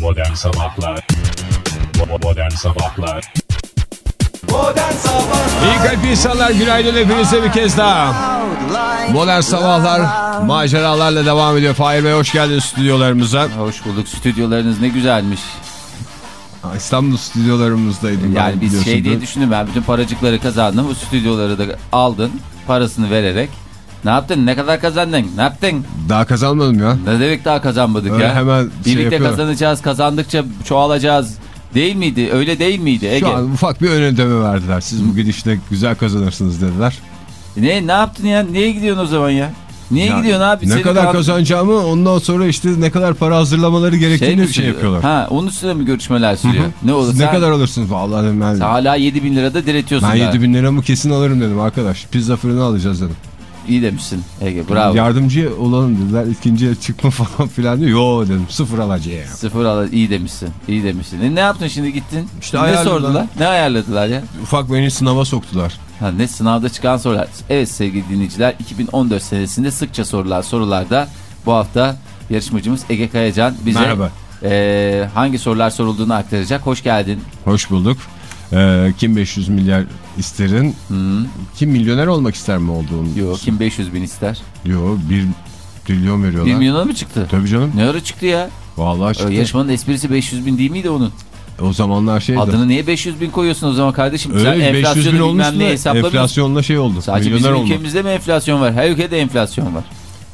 Modern Sabahlar Modern Sabahlar Modern Sabahlar İyi kalp insanlar günaydın hepinize bir kez daha. Modern sabahlar maceralarla devam ediyor. Fahir Bey hoş geldiniz stüdyolarımıza. Hoş bulduk. Stüdyolarınız ne güzelmiş. İstanbul stüdyolarımızdaydım. Yani biz şey diye düşündüm ben bütün paracıkları kazandım. Bu stüdyoları da aldın parasını vererek. Ne yaptın? Ne kadar kazandın? Ne yaptın? Daha kazanmadım ya. Ne demek daha kazanmadık Öyle ya? hemen şey Birlikte yapıyorum. kazanacağız. Kazandıkça çoğalacağız. Değil miydi? Öyle değil miydi Ege? Şu an ufak bir ön ödeme verdiler. Siz bu gidişle güzel kazanırsınız dediler. Ne ne yaptın ya? Niye gidiyorsun o zaman ya? Niye Ya, gidiyorsun abi? Ne Senin kadar kal- kazanacağımı ondan sonra işte ne kadar para hazırlamaları gerektiğini şey, sürüyor? yapıyorlar. Ha, onun üstüne mi görüşmeler sürüyor? Ne olur? Siz sen, ne kadar alırsınız? Vallahi ben, sen hala 7 bin lirada diretiyorsun. ben daha. 7 bin liramı kesin alırım dedim arkadaş. Pizza fırını alacağız dedim. İyi demişsin Ege bravo. Yardımcı olalım dediler. İkinciye çıkma falan filan diyor. Yo dedim sıfır alacağım. Sıfır al iyi demişsin. İyi demişsin. E, ne yaptın şimdi gittin? İşte ne sordular? Ne ayarladılar ya? Ufak beni sınava soktular. Ha, ne sınavda çıkan sorular. Evet sevgili dinleyiciler 2014 senesinde sıkça sorular sorularda bu hafta yarışmacımız Ege Kayacan bize Merhaba. e, hangi sorular sorulduğunu aktaracak. Hoş geldin. Hoş bulduk. Ee, kim 500 milyar isterin? Hı. Kim milyoner olmak ister mi olduğunu? Yo, kim 500 bin ister? Yo 1 trilyon 1 veriyorlar. milyona mı çıktı? Tabii canım. Ne ara çıktı ya? Vallahi çıktı. yarışmanın esprisi 500 bin değil miydi onun? O zamanlar şeydi. Adını niye 500 bin koyuyorsun o zaman kardeşim? Sen Öyle 500 bin da hesaplamıyorsun. enflasyonla şey oldu. Sadece bizim oldu. ülkemizde mi enflasyon var? Her ülkede enflasyon var.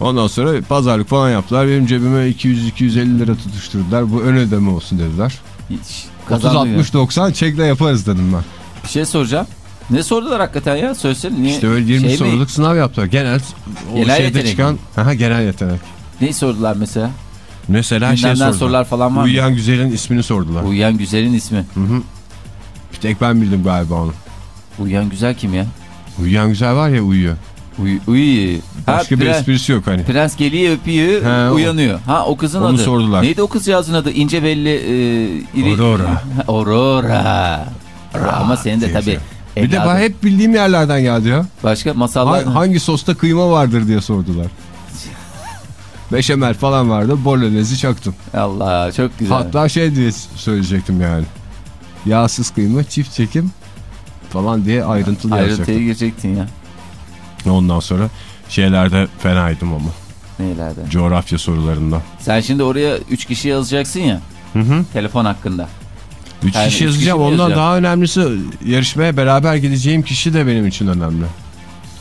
Ondan sonra pazarlık falan yaptılar. Benim cebime 200-250 lira tutuşturdular. Bu ön ödeme olsun dediler. Hiç kazandı ya. 30-60-90 çekle yaparız dedim ben. Bir şey soracağım. Ne sordular hakikaten ya? Söylesene. Niye? İşte öyle 20 Şey mi? soruluk sınav yaptılar. Genel o Genel şeyde yetenek çıkan Aha, genel yetenek. Neyi sordular mesela? Mesela şey Gündemden sordular. sorular falan var mı? Uyuyan güzelin ismini sordular. Uyuyan Güzel'in ismi. Bir tek ben bildim galiba onu. Uyuyan Güzel kim ya? Uyuyan güzel var ya uyuyor. Uy, uy. Ha, Başka bir prens, esprisi yok hani. prens geliyor öpüyor o. uyanıyor. Ha o kızın Onu adı. sordular. Neydi o kızcağızın adı? İnce belli. E, iri... Aurora. Ha, Aurora. Ama senin de tabii. Bir de ben hep bildiğim yerlerden geldi ya. Başka masallar. Ha- hangi sosta kıyma vardır diye sordular. Beşamel falan vardı. Bolognese çaktım. Allah çok güzel. Hatta şey diye söyleyecektim yani. Yağsız kıyma, çift çekim falan diye ayrıntılı Ayrıntıya girecektin ya. Ondan sonra şeylerde fenaydım ama. Neylerde? Coğrafya sorularında. Sen şimdi oraya 3 kişi yazacaksın ya. Hı hı. Telefon hakkında. Üç Yani kişi üç yazacağım. kişi Ondan yazacağım? daha önemlisi yarışmaya beraber gideceğim kişi de benim için önemli.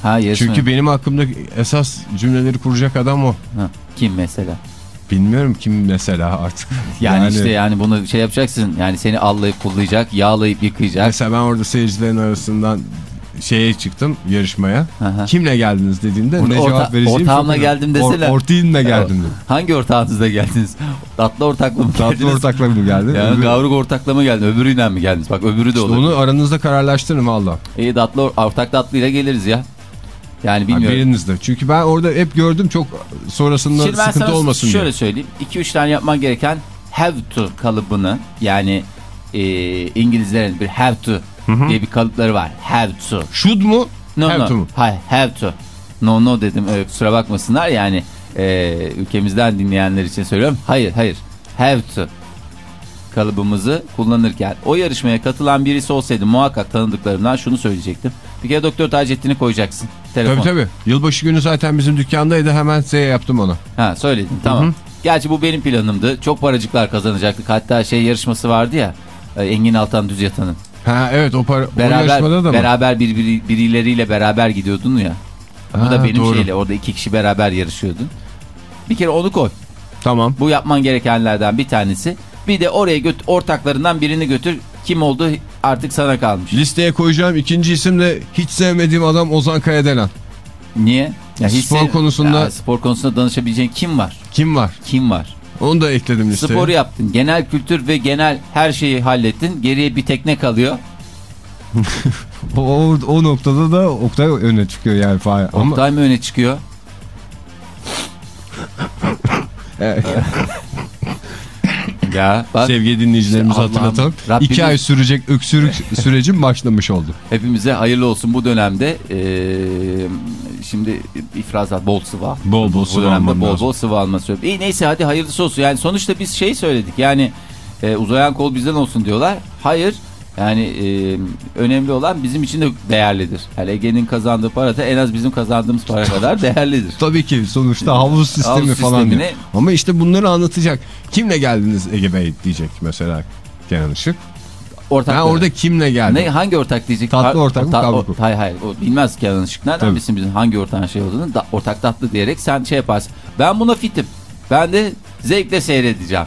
Ha yarışma. Çünkü benim hakkımda esas cümleleri kuracak adam o. Ha, kim mesela? Bilmiyorum kim mesela artık. Yani, işte yani bunu şey yapacaksın. Yani seni allayıp kullayacak, yağlayıp yıkayacak. Mesela ben orada seyircilerin arasından şeye çıktım yarışmaya. Aha. Kimle geldiniz dediğinde Bunu ne orta- cevap vereceğim ortağımla geldim desene. Or, ortağınla geldim dedim. Hangi ortağınızda geldiniz? Tatlı ortakla mı geldiniz? Tatlı ortakla mı geldi? Ya Öbür- gavruk ortakla mı geldin? Öbürüyle mi geldiniz? Bak öbürü de İşte olur. onu aranızda kararlaştırın valla. İyi tatlı or- ortak tatlıyla geliriz ya. Yani bilmiyorum. Birinizde. Çünkü ben orada hep gördüm çok sonrasında Şimdi sıkıntı olmasın şöyle diye. söyleyeyim. 2-3 tane yapman gereken have to kalıbını yani e, İngilizlerin bir have to diye bir kalıpları var. Have to. Should mu? No have no. to mu? Hayır have to. No no dedim öyle kusura bakmasınlar yani e, ülkemizden dinleyenler için söylüyorum. Hayır hayır have to kalıbımızı kullanırken o yarışmaya katılan birisi olsaydı muhakkak tanıdıklarımdan şunu söyleyecektim. Bir kere Doktor Taceddin'i koyacaksın. Telefon. Tabii tabii. Yılbaşı günü zaten bizim dükkandaydı hemen size yaptım onu. Ha söyledin tamam. Gerçi bu benim planımdı. Çok paracıklar kazanacaktık. Hatta şey yarışması vardı ya. e, Engin Altan Düz Yatan'ın. Ha evet o, para, o Beraber yarışmada da mı? beraber bir, bir- birileriyle beraber gidiyordun ya. Bu Ha, da benim doğru. şeyle orada iki kişi beraber yarışıyordun. Bir kere onu koy. Tamam. Bu yapman gerekenlerden bir tanesi. Bir de oraya götür ortaklarından birini götür. Kim oldu artık sana kalmış. Listeye koyacağım ikinci isim de hiç sevmediğim adam Ozan Kayadelen. Niye? Ya Spor konusunda- Ya spor konusunda danışabileceğin kim var? Kim var? Kim var? Onu da ekledim listeye. Spor yaptın. Genel kültür ve genel her şeyi hallettin. Geriye bir tekne kalıyor. O, o, noktada da Oktay öne çıkıyor yani. Fahir. Ama Oktay mı öne çıkıyor? Evet. Ya bak sevgili Allah'ım, hatırlatalım. Rabbimiz- İki ay sürecek öksürük sürecim başlamış oldu. hepimize hayırlı olsun bu dönemde. Ee, şimdi ifrazat bol sıvı. al. Bol bol sıvı almam bol bol sıvı alma söylüyorum. İyi neyse hadi hayırlısı olsun. Yani sonuçta biz şey söyledik yani e, uzayan kol bizden olsun diyorlar. Hayır. Yani e, önemli olan bizim için de değerlidir. Yani Ege'nin kazandığı para da en az bizim kazandığımız para kadar değerlidir. Tabii ki sonuçta havuz sistemi Havuz falan diyor. Ama işte bunları anlatacak. Kimle geldiniz Ege Bey diyecek mesela Kenan Işık. Ortak Ben orada kimle geldim? Ne hangi ortak diyecek? Tatlı Ha- ortak mı, ta- kavga? Hayır hayır o bilmez Kenan Işık. Nereden bilsin bizim hangi ortağın şey olduğunu? Da, ortak tatlı diyerek sen şey yaparsın. Ben buna fitim. Ben de zevkle seyredeceğim.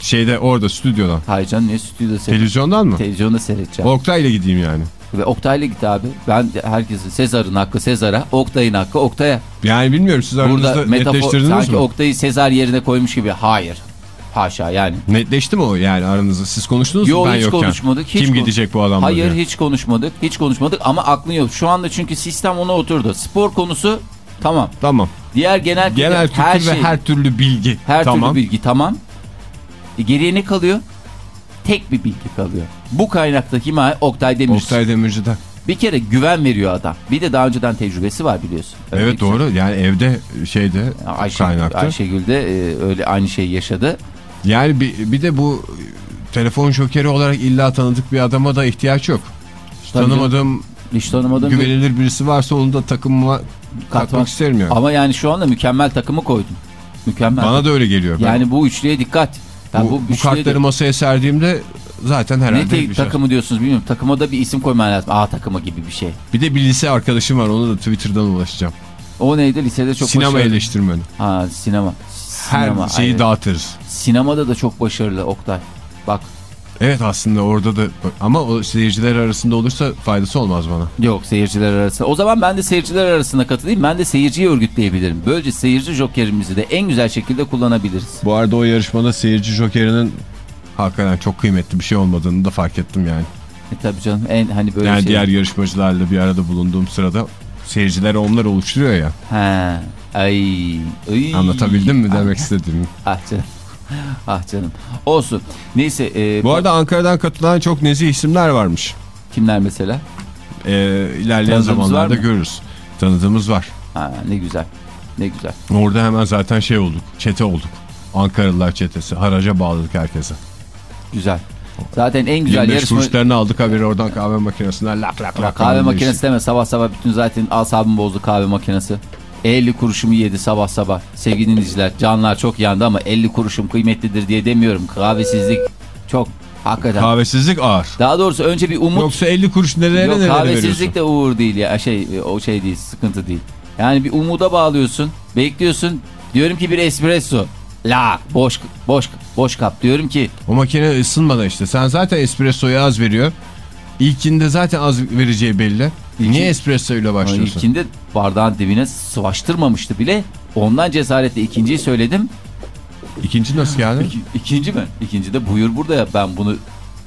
Şeyde orada stüdyodan. Hayır canım ne stüdyoda seyredeceğim. Televizyondan mı? Televizyonda seyredeceğim. Oktay'la gideyim yani. Ve Oktay'la git abi. Ben de herkesi Sezar'ın hakkı Sezar'a, Oktay'ın hakkı Oktay'a. Yani bilmiyorum siz Burada aranızda metafor netleştirdiniz sanki mi? Oktay'ı Sezar yerine koymuş gibi. Hayır. Haşa yani. Netleşti mi o yani aranızda? Siz konuştunuz Yo mu ben hiç yokken? konuşmadık. Hiç Kim gidecek bu adamla Hayır diye. hiç konuşmadık. Hiç konuşmadık ama aklın yok. Şu anda çünkü sistem ona oturdu. Spor konusu tamam. Tamam. Diğer genel Genel kültür her ve şey, her türlü bilgi. her tamam. türlü bilgi tamam. E, geriye ne kalıyor? Tek bir bilgi kalıyor. Bu kaynakta himaye Oktay Demirci. Oktay Demirci'den. Bir kere güven veriyor adam. Bir de daha önceden tecrübesi var biliyorsun. Evet Öyle doğru yani evde şeyde Ayşe, kaynakta. Ayşegül de e, öyle aynı şeyi yaşadı. Yani bir, bir de bu telefon şokeri olarak illa tanıdık bir adama da ihtiyaç yok. Tabii Tanımadığım Hiç tanımadığım bir güvenilir birisi varsa onu da takımıma katmak isterim yani. Ama yani şu anda mükemmel takımı koydum. Mükemmel. Bana da öyle geliyor. Ben Yani bu üçlüye dikkat. Ben bu, bu, üçlüye kartları de- masaya serdiğimde zaten herhalde ne bir şey. takımı diyorsunuz bilmiyorum. Takıma da bir isim koyman lazım. A takımı gibi bir şey. Bir de bir lise arkadaşım var ona da Twitter'dan ulaşacağım. O neydi? Lisede çok Sinema eleştirmeni. Ha sinema. Her Sinema, şeyi evet. dağıtırız. Sinemada da çok başarılı Oktay. Bak Evet aslında orada da ama o seyirciler arasında olursa faydası olmaz bana. yok seyirciler arasında. O zaman ben de seyirciler arasında katılayım. Ben de seyirciyi örgütleyebilirim. Böylece seyirci jokerimizi de en güzel şekilde kullanabiliriz. Bu arada o yarışmada seyirci jokerinin hakikaten çok kıymetli bir şey olmadığını da fark ettim yani. E tabii canım en hani böyle yani şey. diğer yarışmacılarla bir arada bulunduğum sırada seyirciler onlar oluşturuyor ya. He. Ay. ay. Anlatabildim mi demek istediğimi. Ah canım. Ah canım. Olsun. Neyse. E, Bu arada Ankara'dan katılan çok nezih isimler varmış. Kimler mesela? Ee, ilerleyen Tanıdığımız zamanlarda görürüz. Tanıdığımız var. Ha, ne güzel. Ne güzel. Orada hemen zaten şey olduk. Çete olduk. Ankaralılar çetesi. Haraca bağladık herkese. Güzel. Zaten en güzel 25 yarışma... kuruşlarını aldık haberi oradan kahve makinesinden lak lak lak. Kahve makinesi deme sabah sabah bütün zaten asabımı bozdu kahve makinesi. 50 kuruşumu yedi sabah sabah. Sevgili dinleyiciler canlar çok yandı ama 50 kuruşum kıymetlidir diye demiyorum. Kahvesizlik çok hakikaten. Kahvesizlik ağır. Daha doğrusu önce bir umut. Yoksa 50 kuruş nelere Yok veriyorsun? kahvesizlik de uğur değil ya şey o şey değil sıkıntı değil. Yani bir umuda bağlıyorsun bekliyorsun diyorum ki bir espresso. La boş boş boş kap diyorum ki O makine ısınmadan işte. Sen zaten espressoyu az veriyor. İlkinde zaten az vereceği belli. İlkin- Niye espresso ile başlıyorsun? İlkinde bardağın dibine sıvaştırmamıştı bile. Ondan cesaretle ikinciyi söyledim. İkinci nasıl geldi? İki, ikinci mi? İkinci de buyur burada ya ben bunu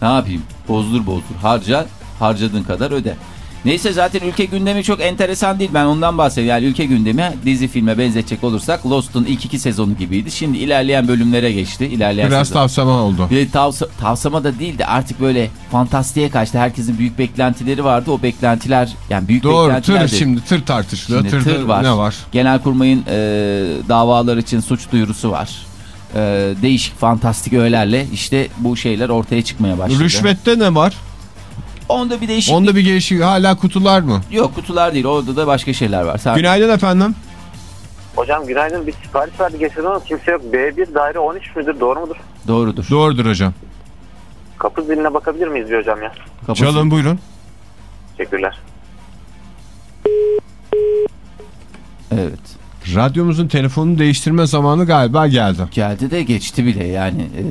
ne yapayım? Bozdur bozdur. Harca harcadığın kadar öde. Neyse zaten ülke gündemi çok enteresan değil. Ben ondan bahsediyorum. Yani ülke gündemi dizi filme benzetecek olursak Lost'un ilk iki sezonu gibiydi. Şimdi ilerleyen bölümlere geçti. İlerleyen Biraz sezon. tavsama oldu. Bir tavsa tavsama da değil de artık böyle fantastiğe kaçtı. Herkesin büyük beklentileri vardı. O beklentiler yani büyük Doğru beklentiler tır de- şimdi tır tartışılıyor. Şimdi tır var. ne var? Genelkurmay'ın e, davalar için suç duyurusu var. E, değişik fantastik öğelerle işte bu şeyler ortaya çıkmaya başladı. Rüşvette ne var? Onda bir değişiklik Onda bir gelişik hala kutular mı? yok kutular değil orada da başka şeyler var. Sen... Günaydın efendim. Hocam günaydın. Bir sipariş verdi geçen ama kimse yok. B1 daire 13 müdür? Doğru mudur? Doğrudur. Doğrudur hocam. Kapı ziline bakabilir miyiz bir hocam ya? Kapısı- Çalın buyurun. Teşekkürler. Evet. Radyomuzun telefonunu değiştirme zamanı galiba geldi. Geldi de geçti bile yani e,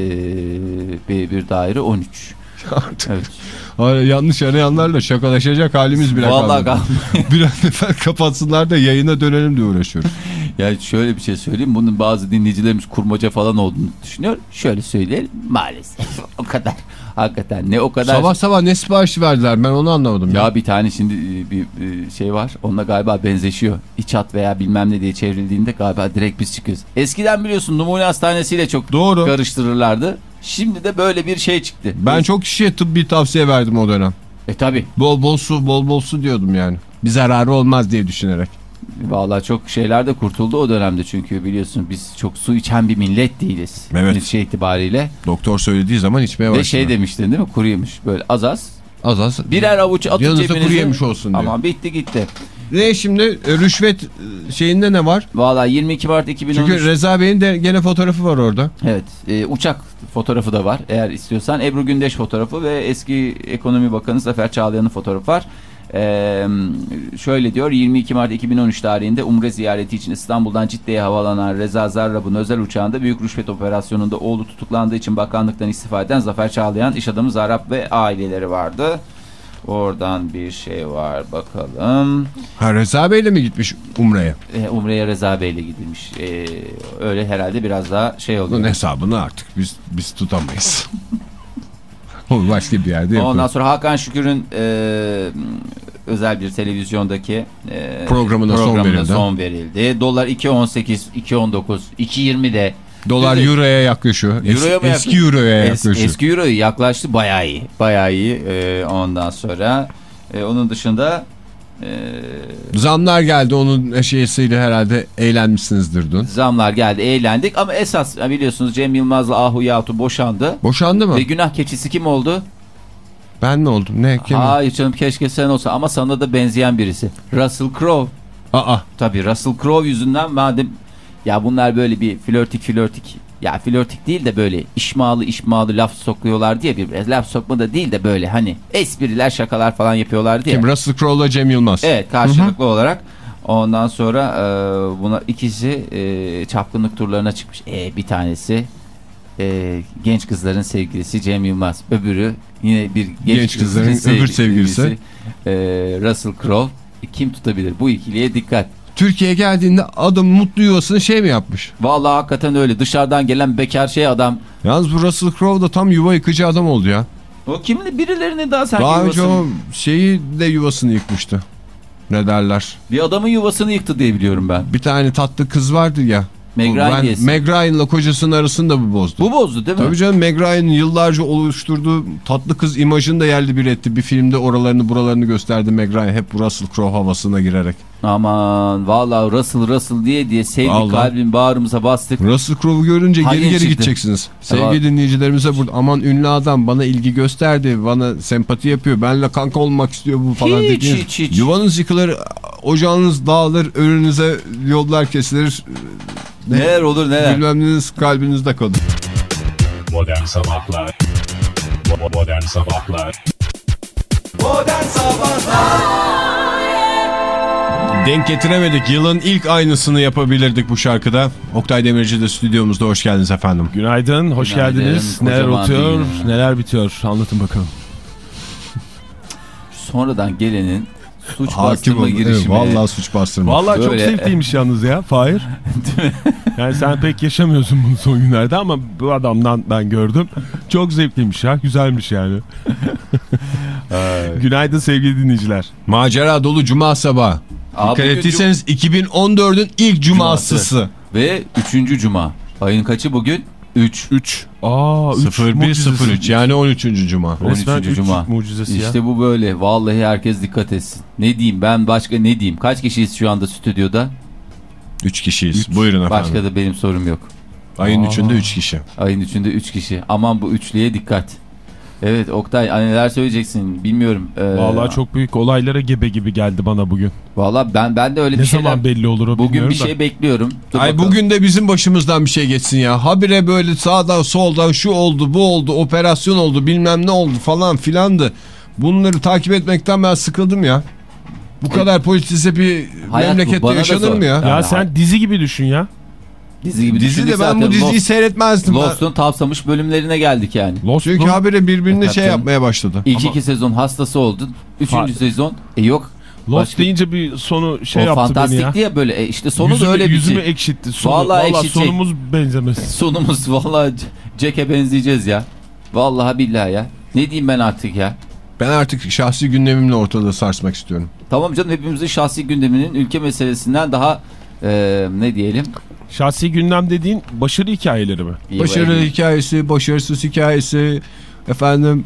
B1 daire 13. Evet. Hayır, yanlış arayanlarla şakalaşacak halimiz bile Vallahi kalmadı. Bir an evvel kapatsınlar da yayına dönelim diye uğraşıyoruz. Yani şöyle bir şey söyleyeyim. Bunun bazı dinleyicilerimiz kurmaca falan olduğunu düşünüyor. Şöyle söyleyelim. Maalesef. o kadar. Hakikaten ne o kadar. Sabah sabah ne siparişi verdiler ben onu anlamadım. Ya bir tane şimdi e, bir e, şey var. Onunla galiba benzeşiyor. İç hat veya bilmem ne diye çevrildiğinde galiba direkt biz çıkıyoruz. Eskiden biliyorsun numune hastanesiyle çok Doğru. karıştırırlardı. Şimdi de böyle bir şey çıktı. Ben çok kişiye tıbbi tavsiye verdim o dönem. E tabi. Bol bol su bol bol su diyordum yani. Bir zararı olmaz diye düşünerek. Vallahi çok şeyler de kurtuldu o dönemde çünkü biliyorsun biz çok su içen bir millet değiliz. Evet. Netice itibariyle. Doktor söylediği zaman içmeye Ve başladı. şey demiştin değil mi? Kuru yemiş. Böyle az az. Az az. Birer avuç atın Yanınızda cebinize. kuru yemiş olsun diyor. Ama bitti gitti. Ne şimdi e, rüşvet e, şeyinde ne var? Vallahi 22 Mart 2013. Çünkü Reza Bey'in de gene fotoğrafı var orada. Evet. e, uçak fotoğrafı da var eğer istiyorsan. Ebru Gündeş fotoğrafı ve eski Ekonomi Bakanı Zafer Çağlayan'ın fotoğrafı var. Ee, şöyle diyor 22 Mart 2013 tarihinde Umre ziyareti için İstanbul'dan Cidde'ye havalanan Reza Zarrab'ın özel uçağında büyük rüşvet operasyonunda oğlu tutuklandığı için bakanlıktan istifa eden Zafer Çağlayan iş adamı Zarrab ve aileleri vardı. Oradan bir şey var bakalım. Ha Reza Bey'le mi gitmiş Umre'ye? Ee, Umre'ye Reza Bey'le gidilmiş. Ee, öyle herhalde biraz daha şey oluyor. Bunun hesabını artık biz biz tutamayız. O başka bir yerde yapıyor. Ondan sonra Hakan Şükür'ün e, özel bir televizyondaki e, Programına son verildi. son verildi. Dolar 2.18, 2.19, 2.20 de. Dolar Dedi- Euro'ya yaklaşıyor. Es- Euro'ya mı eski yaklaşıyor? Euro'ya Es- yaklaşıyor. eski Euro'ya yaklaştı bayağı iyi. Bayağı iyi. E, ondan sonra e, onun dışında e, Zamlar geldi onun şeysiyle herhalde eğlenmişsinizdir dün. zamlar geldi eğlendik ama esas biliyorsunuz Cem Yılmaz'la Ahu Yatu boşandı. Boşandı mı? Ve günah keçisi kim oldu? Ben mi oldum? Ne? Kim? Hayır canım keşke sen olsa ama sana da benzeyen birisi. Russell Crowe. Aa. Tabii Russell Crowe yüzünden madem ya bunlar böyle bir flörtik flörtik ya flörtik değil de böyle işmalı işmalı laf sokuyorlar diye bir laf sokma da değil de böyle hani espriler şakalar falan yapıyorlar diye. Kim? Russell Crowe'la Cem Yılmaz. Evet karşılıklı olarak ondan sonra e, buna ikisi e, çapkınlık turlarına çıkmış. E, bir tanesi e, genç kızların sevgilisi Cem Yılmaz. Öbürü yine bir genç, Genç kızların kızların öbür sevgilisi. e, Russell Crowe. E, Kim tutabilir? Bu ikiliye dikkat. Türkiye'ye geldiğinde adam mutlu yuvasını şey mi yapmış? Vallahi hakikaten öyle. Dışarıdan gelen bekar şey adam. Yalnız bu Russell Crowe da tam yuva yıkıcı adam oldu ya. O kimli birilerini daha sanki Daha önce yuvasını- o şeyi de yuvasını yıkmıştı. Ne derler? bir adamın yuvasını yıktı diye biliyorum ben. Bir tane tatlı kız vardı ya. Meg Ryan. Meg Ryan'la kocasının arasını da bu bozdu. Bu bozdu değil mi? Tabii canım Meg Ryan'ın yıllarca oluşturduğu tatlı kız imajını da yerli bir etti. Bir filmde oralarını buralarını gösterdi Meg Ryan. Hep Russell Crowe havasına girerek. Aman vallahi Russell Russell diye diye sevdik Vallahi. kalbin bağrımıza bastık. Russell Crowe'u görünce geri geri çıktı? gideceksiniz. Sevgili Evet. dinleyicilerimize burada aman ünlü adam bana ilgi gösterdi. Bana sempati yapıyor. Benle kanka olmak istiyor bu falan Hiç, dediğiniz. hiç, hiç. Yuvanız yıkılır, ocağınız dağılır, önünüze yollar kesilir. Neler olur neler. Bilmem neniz kalbinizde kalır. Modern Sabahlar Modern Sabahlar Modern Sabahlar Denk getiremedik. Yılın ilk aynısını yapabilirdik bu şarkıda. Oktay Demirci de stüdyomuzda. Hoş geldiniz efendim. Günaydın, hoş Günaydın, geldiniz. Neler kocaman oluyor, bir gün. neler bitiyor anlatın bakalım. Sonradan gelenin suç Hakim bastırma olun. Evet, girişimi. vallahi suç bastırma. Vallahi çok Böyle- zevkliymiş yalnız ya Fahir. yani sen pek yaşamıyorsun bunu son günlerde ama bu adamdan ben gördüm. Çok zevkliymiş ya, güzelmiş yani. Günaydın sevgili dinleyiciler. Macera dolu cuma sabahı. Aa, Dikkat ettiyseniz 2014'ün ilk cumasısı. Ve 3. cuma. Ayın kaçı bugün? 3. 3. Aa 3 0103 yani 13. cuma. 13. 13. cuma. mucizesi ya. İşte bu böyle. Vallahi herkes dikkat etsin. Ne diyeyim ben başka ne diyeyim? Kaç kişiyiz şu anda stüdyoda? 3 kişiyiz. Buyurun efendim. Başka da benim sorum yok. Ayın Aa. 3'ünde 3 kişi. Ayın 3'ünde 3 kişi. Aman bu üçlüye dikkat. Evet Oktay ay, neler söyleyeceksin bilmiyorum. Ee, Vallahi çok büyük olaylara gebe gibi geldi bana bugün. Vallahi ben ben de öyle Ne bir şeyler. zaman belli olur o Bugün bir da. şey bekliyorum. Dur Ay bakalım. bugün de bizim başımızdan bir şey geçsin ya. Habire böyle sağdan soldan şu oldu bu oldu operasyon oldu bilmem ne oldu falan filandı. Bunları takip etmekten ben sıkıldım ya. Bu kadar politize bir Hayat bu, memlekette da yaşanır mı ya? Ya Yani sen dizi gibi düşün ya. Dizi gibi Dizi de ben bu diziyi Lost- seyretmezdim. Lost'un tavsamış bölümlerine geldik yani. Lost Çünkü habire birbirine şey yapmaya başladı. İlk iki sezon hastası oldun. Üçüncü sezon e yok. Lost Başka- deyince bir sonu şey o yaptı beni ya. fantastik diye böyle e, işte sonu yüzümü, da öyle bir yüzümü şey. ekşitti. Sonu, Vallahi vallahi, ekşitecek. sonumuz benzemez. Sonumuz vallahi Jack'e benzeyeceğiz ya. Vallahi billahi ya. Ne diyeyim ben artık ya. Ben artık şahsi gündemimle ortalığı sarsmak istiyorum. Tamam canım hepimizin şahsi gündeminin ülke meselesinden daha e, ne diyelim. Şahsi gündem dediğin başarı hikayeleri mi? İyi Başarı hikayesi, başarısız hikayesi, efendim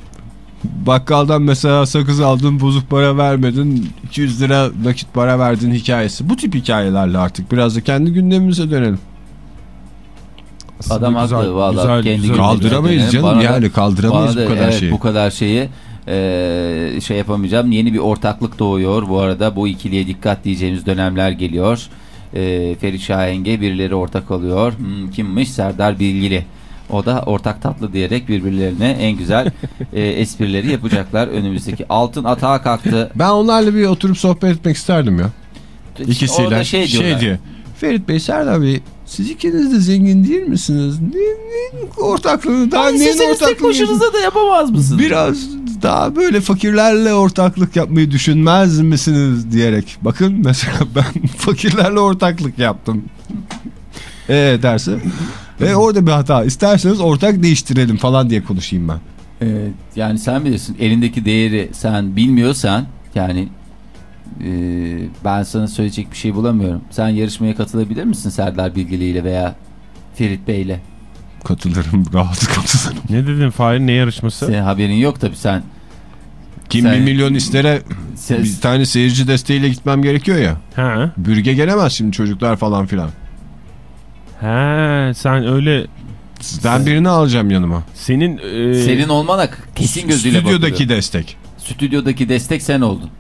bakkaldan mesela sakız aldın bozuk para vermedin 200 lira nakit para verdin hikayesi. Bu tip hikayelerle artık biraz da kendi gündemimize dönelim. Adam güzel, haklı valla. güzel, Kendi güzel. Kaldıramayız canım Bana da- yani kaldıramayız bu da kadar evet, şeyi. Bu kadar şeyi e, şey yapamayacağım. Yeni bir ortaklık doğuyor. Bu arada bu ikiliye dikkat diyeceğimiz dönemler geliyor. E, Ferit Şahenge birileri ortak alıyor. Hmm, kimmiş? Serdar Bilgili. O da ortak tatlı diyerek birbirlerine en güzel e, esprileri yapacaklar önümüzdeki. Altın atağa kalktı. Ben onlarla bir oturup sohbet etmek isterdim ya. İkisiyle. Orada şey diyorlar. diye. Ferit Bey, Serdar Bey siz ikiniz de zengin değil misiniz? Ne, ne ortaklığı daha Ay, neyin siz tek ortaklığı? başınıza da yapamaz mısınız? Biraz daha böyle fakirlerle ortaklık yapmayı düşünmez misiniz diyerek. Bakın mesela ben fakirlerle ortaklık yaptım. Ee derse. Ve orada bir hata. İsterseniz ortak değiştirelim falan diye konuşayım ben. Evet, yani sen bilirsin elindeki değeri sen bilmiyorsan yani e, ben sana söyleyecek bir şey bulamıyorum. Sen yarışmaya katılabilir misin Serdar Bilgili ile veya Ferit Bey ile? Katılırım rahat katılırım. Ne dedin Fahir ne yarışması? Senin haberin yok tabii sen. Kim Sen- bir milyon istere sen- bir tane seyirci desteğiyle gitmem gerekiyor ya. Ha. Bürge gelemez şimdi çocuklar falan filan. Ha sen öyle Ben birini alacağım yanıma. senin e, senin olmana kesin gözüyle Stüdyodaki bakılıyor. destek. Stüdyodaki destek sen oldun.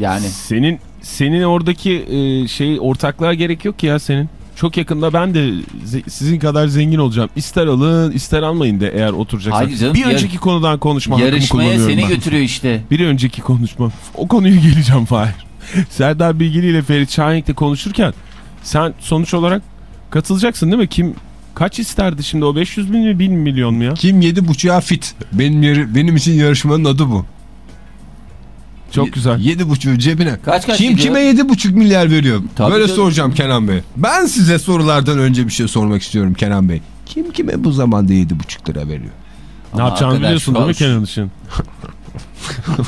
Yani senin senin oradaki e, şey ortaklığa gerek yok ki ya senin. Çok yakında ben de sizin kadar zengin olacağım. İster alın ister almayın de eğer oturacaksan. Hayır canım, bir yar- önceki konudan konuşma yarışmaya seni ben. götürüyor işte. Bir önceki konuşma. O konuya geleceğim Fahir. Serdar Bilgili ile Ferit Şahenk'le konuşurken sen sonuç olarak katılacaksın değil mi? Kim kaç isterdi şimdi o 500 bin mi 1000 milyon mu ya? Kim yedi buçuğa fit? Benim yeri, benim için yarışmanın adı bu. Çok güzel. Yedi buçuğu cebine. Kaç kaç Kim gidiyor? kime yedi buçuk milyar veriyor? Tabii Böyle canım. soracağım Kenan Bey. Ben size sorulardan önce bir şey sormak istiyorum Kenan Bey. Kim kime bu zamanda yedi buçuk lira veriyor? Ne yapacağını arkadaş, biliyorsun değil mi şu- Kenan Işık'ın?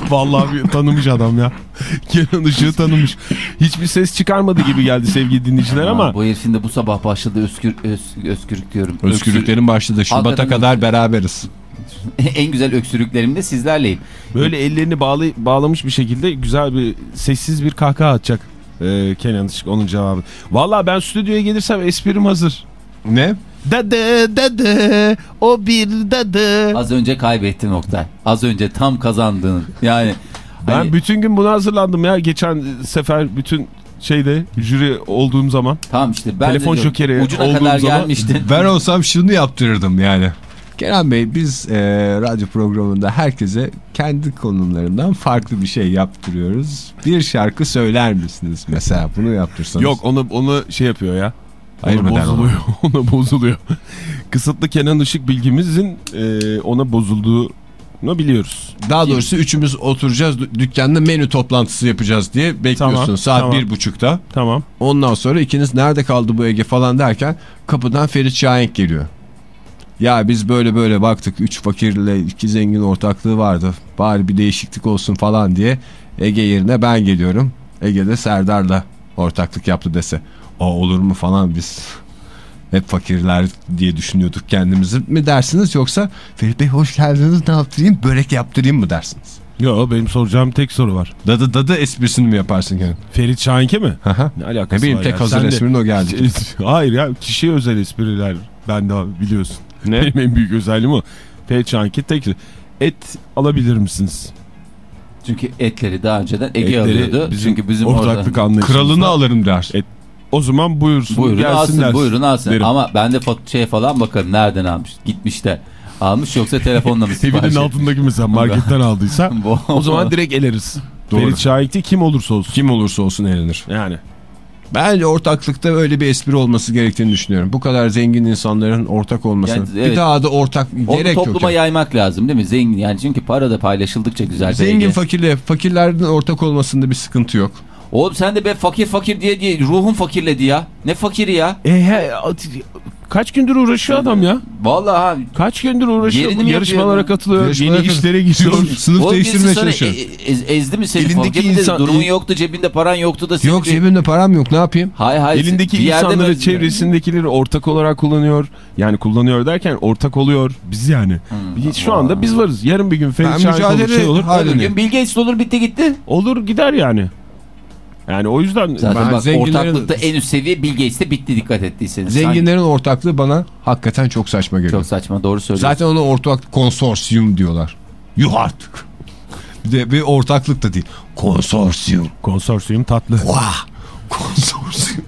Vallahi bir tanımış adam ya. Kenan Işık'ı tanımış. Hiçbir ses çıkarmadı gibi geldi sevgili dinleyiciler ama bu herifin de bu sabah başladı özgür, öz, özgürlük diyorum. Özgürlüklerin başladı. Şubat'a Hakikaten kadar beraberiz. En güzel öksürüklerim de sizlerleyim. böyle ellerini bağlı, bağlamış bir şekilde güzel bir sessiz bir kahkaha atacak. Ee, Kenan Işık onun cevabı. Vallahi ben stüdyoya gelirsem esprim hazır. Ne? Dadı dadı o bir dadı. Az önce kaybettin Oktay. Az önce tam kazandığın. Yani Ben hani- bütün gün buna hazırlandım ya. Geçen sefer bütün şeyde jüri olduğum zaman. tamam işte ben Telefon jokeri ucuna olduğum kadar zaman- gelmiştin. Ben olsam şunu yaptırırdım yani. Kenan Bey biz e, radyo programında herkese kendi konumlarından farklı bir şey yaptırıyoruz. Bir şarkı söyler misiniz mesela bunu yaptırsanız. Yok onu onu şey yapıyor ya. Hayır ona bozuluyor. ona bozuluyor. Kısıtlı Kenan Işık bilgimizin e, ona bozulduğunu biliyoruz. Daha doğrusu üçümüz oturacağız dü- dükkanda menü toplantısı yapacağız diye bekliyorsunuz Tamam, saat tamam. bir buçukta. Tamam. Ondan sonra ikiniz nerede kaldı bu Ege falan derken kapıdan Ferit Şahenk geliyor. Ya biz böyle böyle baktık. Üç fakirle iki zengin ortaklığı vardı. Bari bir değişiklik olsun falan diye Ege yerine ben geliyorum. Ege de Serdar'la ortaklık yaptı dese. O olur mu falan biz hep fakirler diye düşünüyorduk kendimizi mi dersiniz yoksa Ferit Bey hoş geldiniz ne yaptırayım börek yaptırayım mı dersiniz? Yo benim soracağım tek soru var. Dadı dadı esprisini mi yaparsın yani? Ferit Şahink'e mi? Aha. Ne alakası Ne bileyim var tek ya? hazır Sen de- esprin o geldi. Hayır ya kişiye özel espriler ben de biliyorsun. Ne? Benim en büyük özelliğim o. Şahink'e tek et alabilir misiniz? Çünkü etleri daha önceden Ege Etleri alıyordu. bizim Çünkü bizim ortaklık orada. Kralını alırım der. Et- O zaman buyursun buyurun gelsin alsın dersin. buyurun alsın. derim. Ama ben de şey falan bakarım nereden almış gitmiş de almış yoksa telefonla mı sipariş Evinin etmiş? altındaki mesela marketten aldıysa Bu- o zaman direkt eleriz. Doğru. Ferit Şahik'te kim olursa olsun. Kim olursa olsun eğlenir. Yani. Bence ortaklıkta öyle bir espri olması gerektiğini düşünüyorum. Bu kadar zengin insanların ortak olması. Yani evet. Bir daha da ortak Onu gerek yok. topluma yani. yaymak lazım değil mi? Zengin yani çünkü para da paylaşıldıkça güzel. Zengin Ege. fakirle fakirlerden ortak olmasında bir sıkıntı yok. Oğlum sen de be fakir fakir diye diye ruhun fakirledi ya. Ne fakiri ya? E, he, Kaç gündür uğraşıyor adam ya. Vallahi ha. Kaç gündür uğraşıyor. Yerini Yarışmalara yapıyor? katılıyor. Yarışmalara yeni işlere giriyor. Sınıf, değiştirmeye çalışıyor. e- e- ezdi mi seni? Elindeki Elindeki insan- Durumun yoktu cebinde paran yoktu da Yok bir- cebimde param yok ne yapayım? Hayır hayır. Elindeki insanları çevresindekileri ortak olarak kullanıyor. Yani kullanıyor derken ortak oluyor. Biz yani. Biz- Şu anda biz varız. Yarın bir gün Ferit Şahin olur, şey olur. Bugün Bill Gates olur bitti gitti. Olur gider yani. Yani o yüzden Zaten Ben bak zenginlerin- ortaklıkta en üst seviye Bill Gates'te bitti dikkat ettiyseniz. Zenginlerin ortaklığı bana hakikaten çok saçma Sanki- geliyor. Çok saçma doğru söylüyorsun. Zaten ona ortak konsorsiyum diyorlar. Yuh artık. Bir de bir ortaklık da değil. Konsorsiyum. konsorsiyum tatlı. Vah. Konsorsiyum.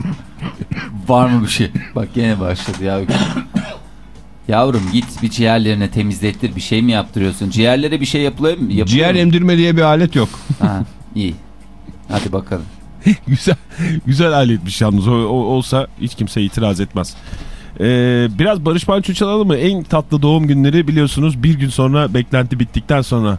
Var mı bir şey? Bak gene başladı ya. Yavrum git bir ciğerlerine temizlettir bir şey mi yaptırıyorsun? Ciğerlere bir şey yapılıyor mu? Yapılıyor Ciğer mu? emdirme diye bir alet yok. Ha, iyi. Hadi bakalım. güzel güzel aletmiş yalnız. O, o- olsa hiç kimse itiraz etmez. Ee, biraz Barış Manço çalalım mı? En tatlı doğum günleri biliyorsunuz bir gün sonra beklenti bittikten sonra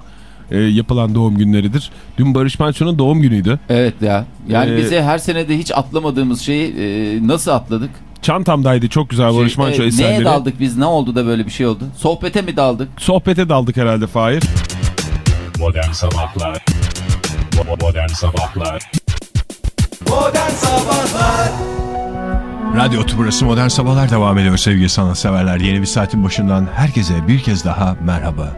e, yapılan doğum günleridir. Dün Barış Manço'nun doğum günüydü. Evet ya. Yani Ee, bize her senede hiç atlamadığımız şeyi e, nasıl atladık? Çantamdaydı çok güzel Barış Manço Şey, e, eserleri. neye daldık biz? Ne oldu da böyle bir şey oldu? Sohbete mi daldık? Sohbete daldık herhalde Fahir. Modern Sabahlar Modern Sabahlar Modern Sabahlar Radyo Tübrası Modern Sabahlar devam ediyor sevgili sanatseverler. Yeni bir saatin başından herkese bir kez daha merhaba.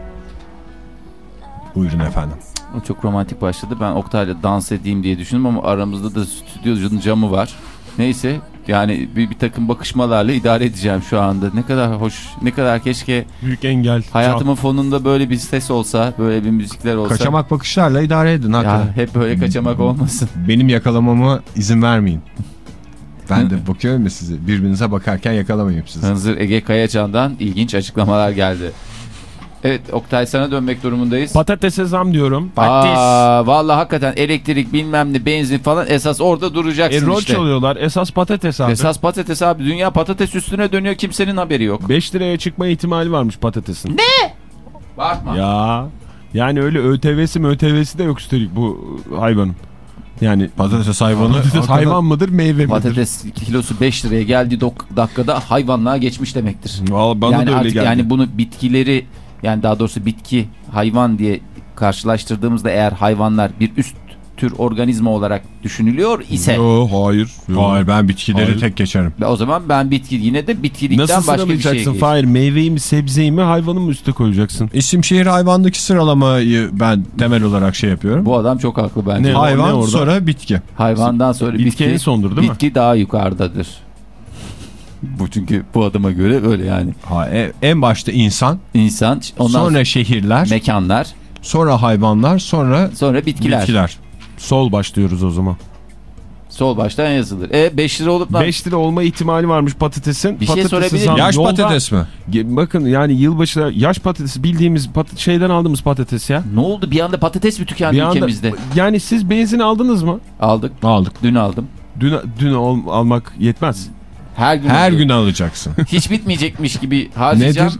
Buyurun efendim. Çok romantik başladı. Ben Oktay'la dans edeyim diye düşündüm ama aramızda da stüdyonun camı var. Neyse yani bir, bir takım bakışmalarla idare edeceğim şu anda. Ne kadar hoş, ne kadar keşke Büyük engel. hayatımın fonunda böyle bir ses olsa, böyle bir müzikler olsa. Kaçamak bakışlarla idare edin Ya hakikaten. hep böyle kaçamak olmasın. Benim yakalamama izin vermeyin. Ben de bakıyorum ya sizi. Birbirinize bakarken yakalamayayım sizi. Hınzır Ege Kayacan'dan ilginç açıklamalar geldi. Evet Oktay sana dönmek durumundayız. Patatese zam diyorum. Aa, vallahi hakikaten elektrik bilmem ne benzin falan esas orada E, duracaksın rol işte. çalıyorlar. Esas patates abi. Esas patates abi dünya patates üstüne dönüyor kimsenin haberi yok. 5 liraya çıkma ihtimali varmış patatesin. Ne? Bakma. Ya yani öyle ÖTV'si mi ÖTV'si de yok üstelik bu hayvanın. Yani Patates hayvanı. patates hayvan mıdır meyve midir? Patates kilosu 5 liraya geldiği dok- dakikada hayvanlığa geçmiş demektir. Vallahi bana yani da öyle artık geldi. yani bunu bitkileri yani daha doğrusu bitki hayvan diye karşılaştırdığımızda eğer hayvanlar bir üst tür organizma olarak düşünülüyor ise Yo, hayır. Yo. Hayır ben bitkileri Hayır. tek geçerim. o zaman ben bitki yine de bitkilikten Nasıl başka bir şey sıralayacaksın. Fahir? Meyveyi mi sebzeyi mi hayvanı mı üste koyacaksın? İsim şehir hayvandaki sıralamayı ben temel olarak şey yapıyorum. Bu adam çok haklı bence. Ne? Hayvan ne orada? sonra bitki. Hayvandan sonra Bitki bitki, en sondur değil mi? bitki daha yukarıdadır. Bu çünkü bu adama göre öyle yani. Ha, e- en başta insan, İnsan ondan sonra şehirler, mekanlar, sonra hayvanlar, sonra sonra bitkiler. bitkiler. Sol başlıyoruz o zaman. Sol baştan yazılır. E 5 lira olup lan 5 lira olma ihtimali varmış patatesin. Bir şey Patatesi sorabilir zam- miyim? Yaş Yolda- patates mi? Bakın yani yılbaşı yaş patatesi bildiğimiz pat şeyden aldığımız patates ya. ne oldu? Bir anda patates mi tükendi Bir anda ülkemizde? yani siz benzin aldınız mı? Aldık. Aldık. Dün aldım. Dün dün al- almak yetmez. Her gün Her alıyorum. gün alacaksın. hiç bitmeyecekmiş gibi harcayacağım.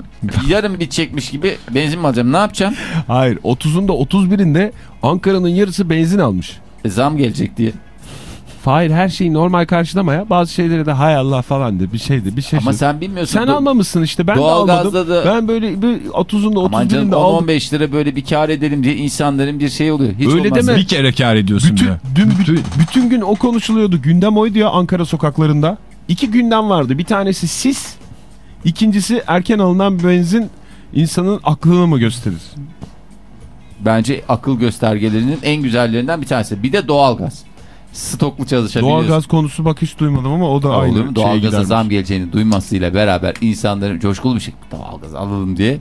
Yarın bitecekmiş gibi benzin mi alacağım? Ne yapacağım? Hayır 30'unda 31'inde Ankara'nın yarısı benzin almış. E, zam gelecek diye. Fahir her şeyi normal karşılama ya. Bazı şeylere de hay Allah falan de bir şeydi bir şey. Ama sen bilmiyorsun. Sen almamışsın işte ben de almadım. da- Ben böyle bir 30'unda Aman canım 31'inde aldım. 10-15 lira böyle bir kar edelim diye insanların bir şey oluyor. Hiç Öyle olmaz. deme. bir kere kar ediyorsun Bütün, de. dün, bütün, bütün gün o konuşuluyordu. Gündem oydu ya Ankara sokaklarında. İki gündem vardı. Bir tanesi sis. ikincisi erken alınan benzin insanın aklını mı gösterir? Bence akıl göstergelerinin en güzellerinden bir tanesi. Bir de doğalgaz. Stoklu çalışabiliyorsun. Doğalgaz konusu bak hiç duymadım ama o da Olur aynı Doğalgaza zam geleceğini duymasıyla beraber insanların coşkulu bir şekilde doğalgaz alalım diye.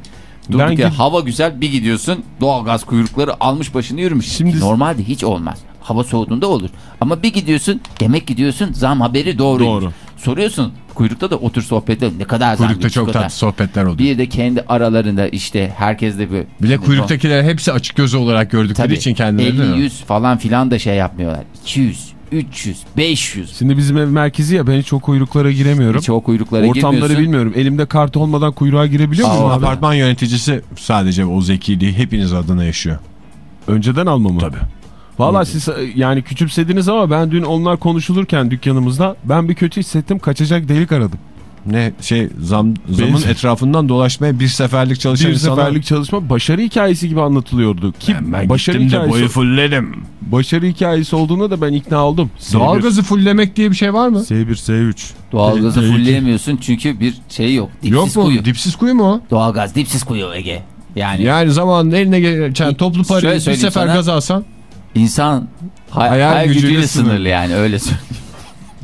Durduk Ben ya hava güzel bir gidiyorsun doğalgaz kuyrukları almış başını yürümüş. Şimdi- Normalde hiç olmaz. Hava soğuduğunda olur. Ama bir gidiyorsun demek gidiyorsun zam haberi doğru. Doğru. Soruyorsun kuyrukta da otur sohbette ne kadar Kuyrukta çok o kadar. tatlı sohbetler oldu. Bir de kendi aralarında işte herkes de bir... Bir de kuyruktakiler hepsi açık gözü olarak gördükleri Tabii için kendilerini. 50-100 falan filan da şey yapmıyorlar. 200, 300, 500. Şimdi bizim ev merkezi ya ben hiç o kuyruklara giremiyorum. Hiç o kuyruklara Ortamları girmiyorsun. bilmiyorum. Elimde kart olmadan kuyruğa girebiliyor muyum apartman yöneticisi sadece o zekiliği hepiniz adına yaşıyor. Önceden alma mı? Tabii. Valla siz e, yani küçümsediniz ama ben dün onlar konuşulurken dükkanımızda ben bir kötü hissettim kaçacak delik aradım. Ne şey zam, zamın Benzin. etrafından dolaşmaya bir seferlik çalışan Bir insana... seferlik çalışma başarı hikayesi gibi anlatılıyordu. Ki Ben başarı gittim de hikayesi, boyu fulledim. başarı hikayesi olduğuna da ben ikna oldum. Doğalgazı fulllemek diye bir şey var mı? S1, S3. Doğalgazı T- T2. fullleyemiyorsun çünkü bir şey yok. Dipsiz Yok mu? kuyu. Dipsiz kuyu mu o? Doğalgaz dipsiz kuyu Ege. Yani, Yani zamanında eline geçen toplu parayı bir sefer sana. gaz alsan. İnsan hay- Hayal hayal, gücüyle gücüyle sınırlı. sınırlı yani öyle söyleyeyim.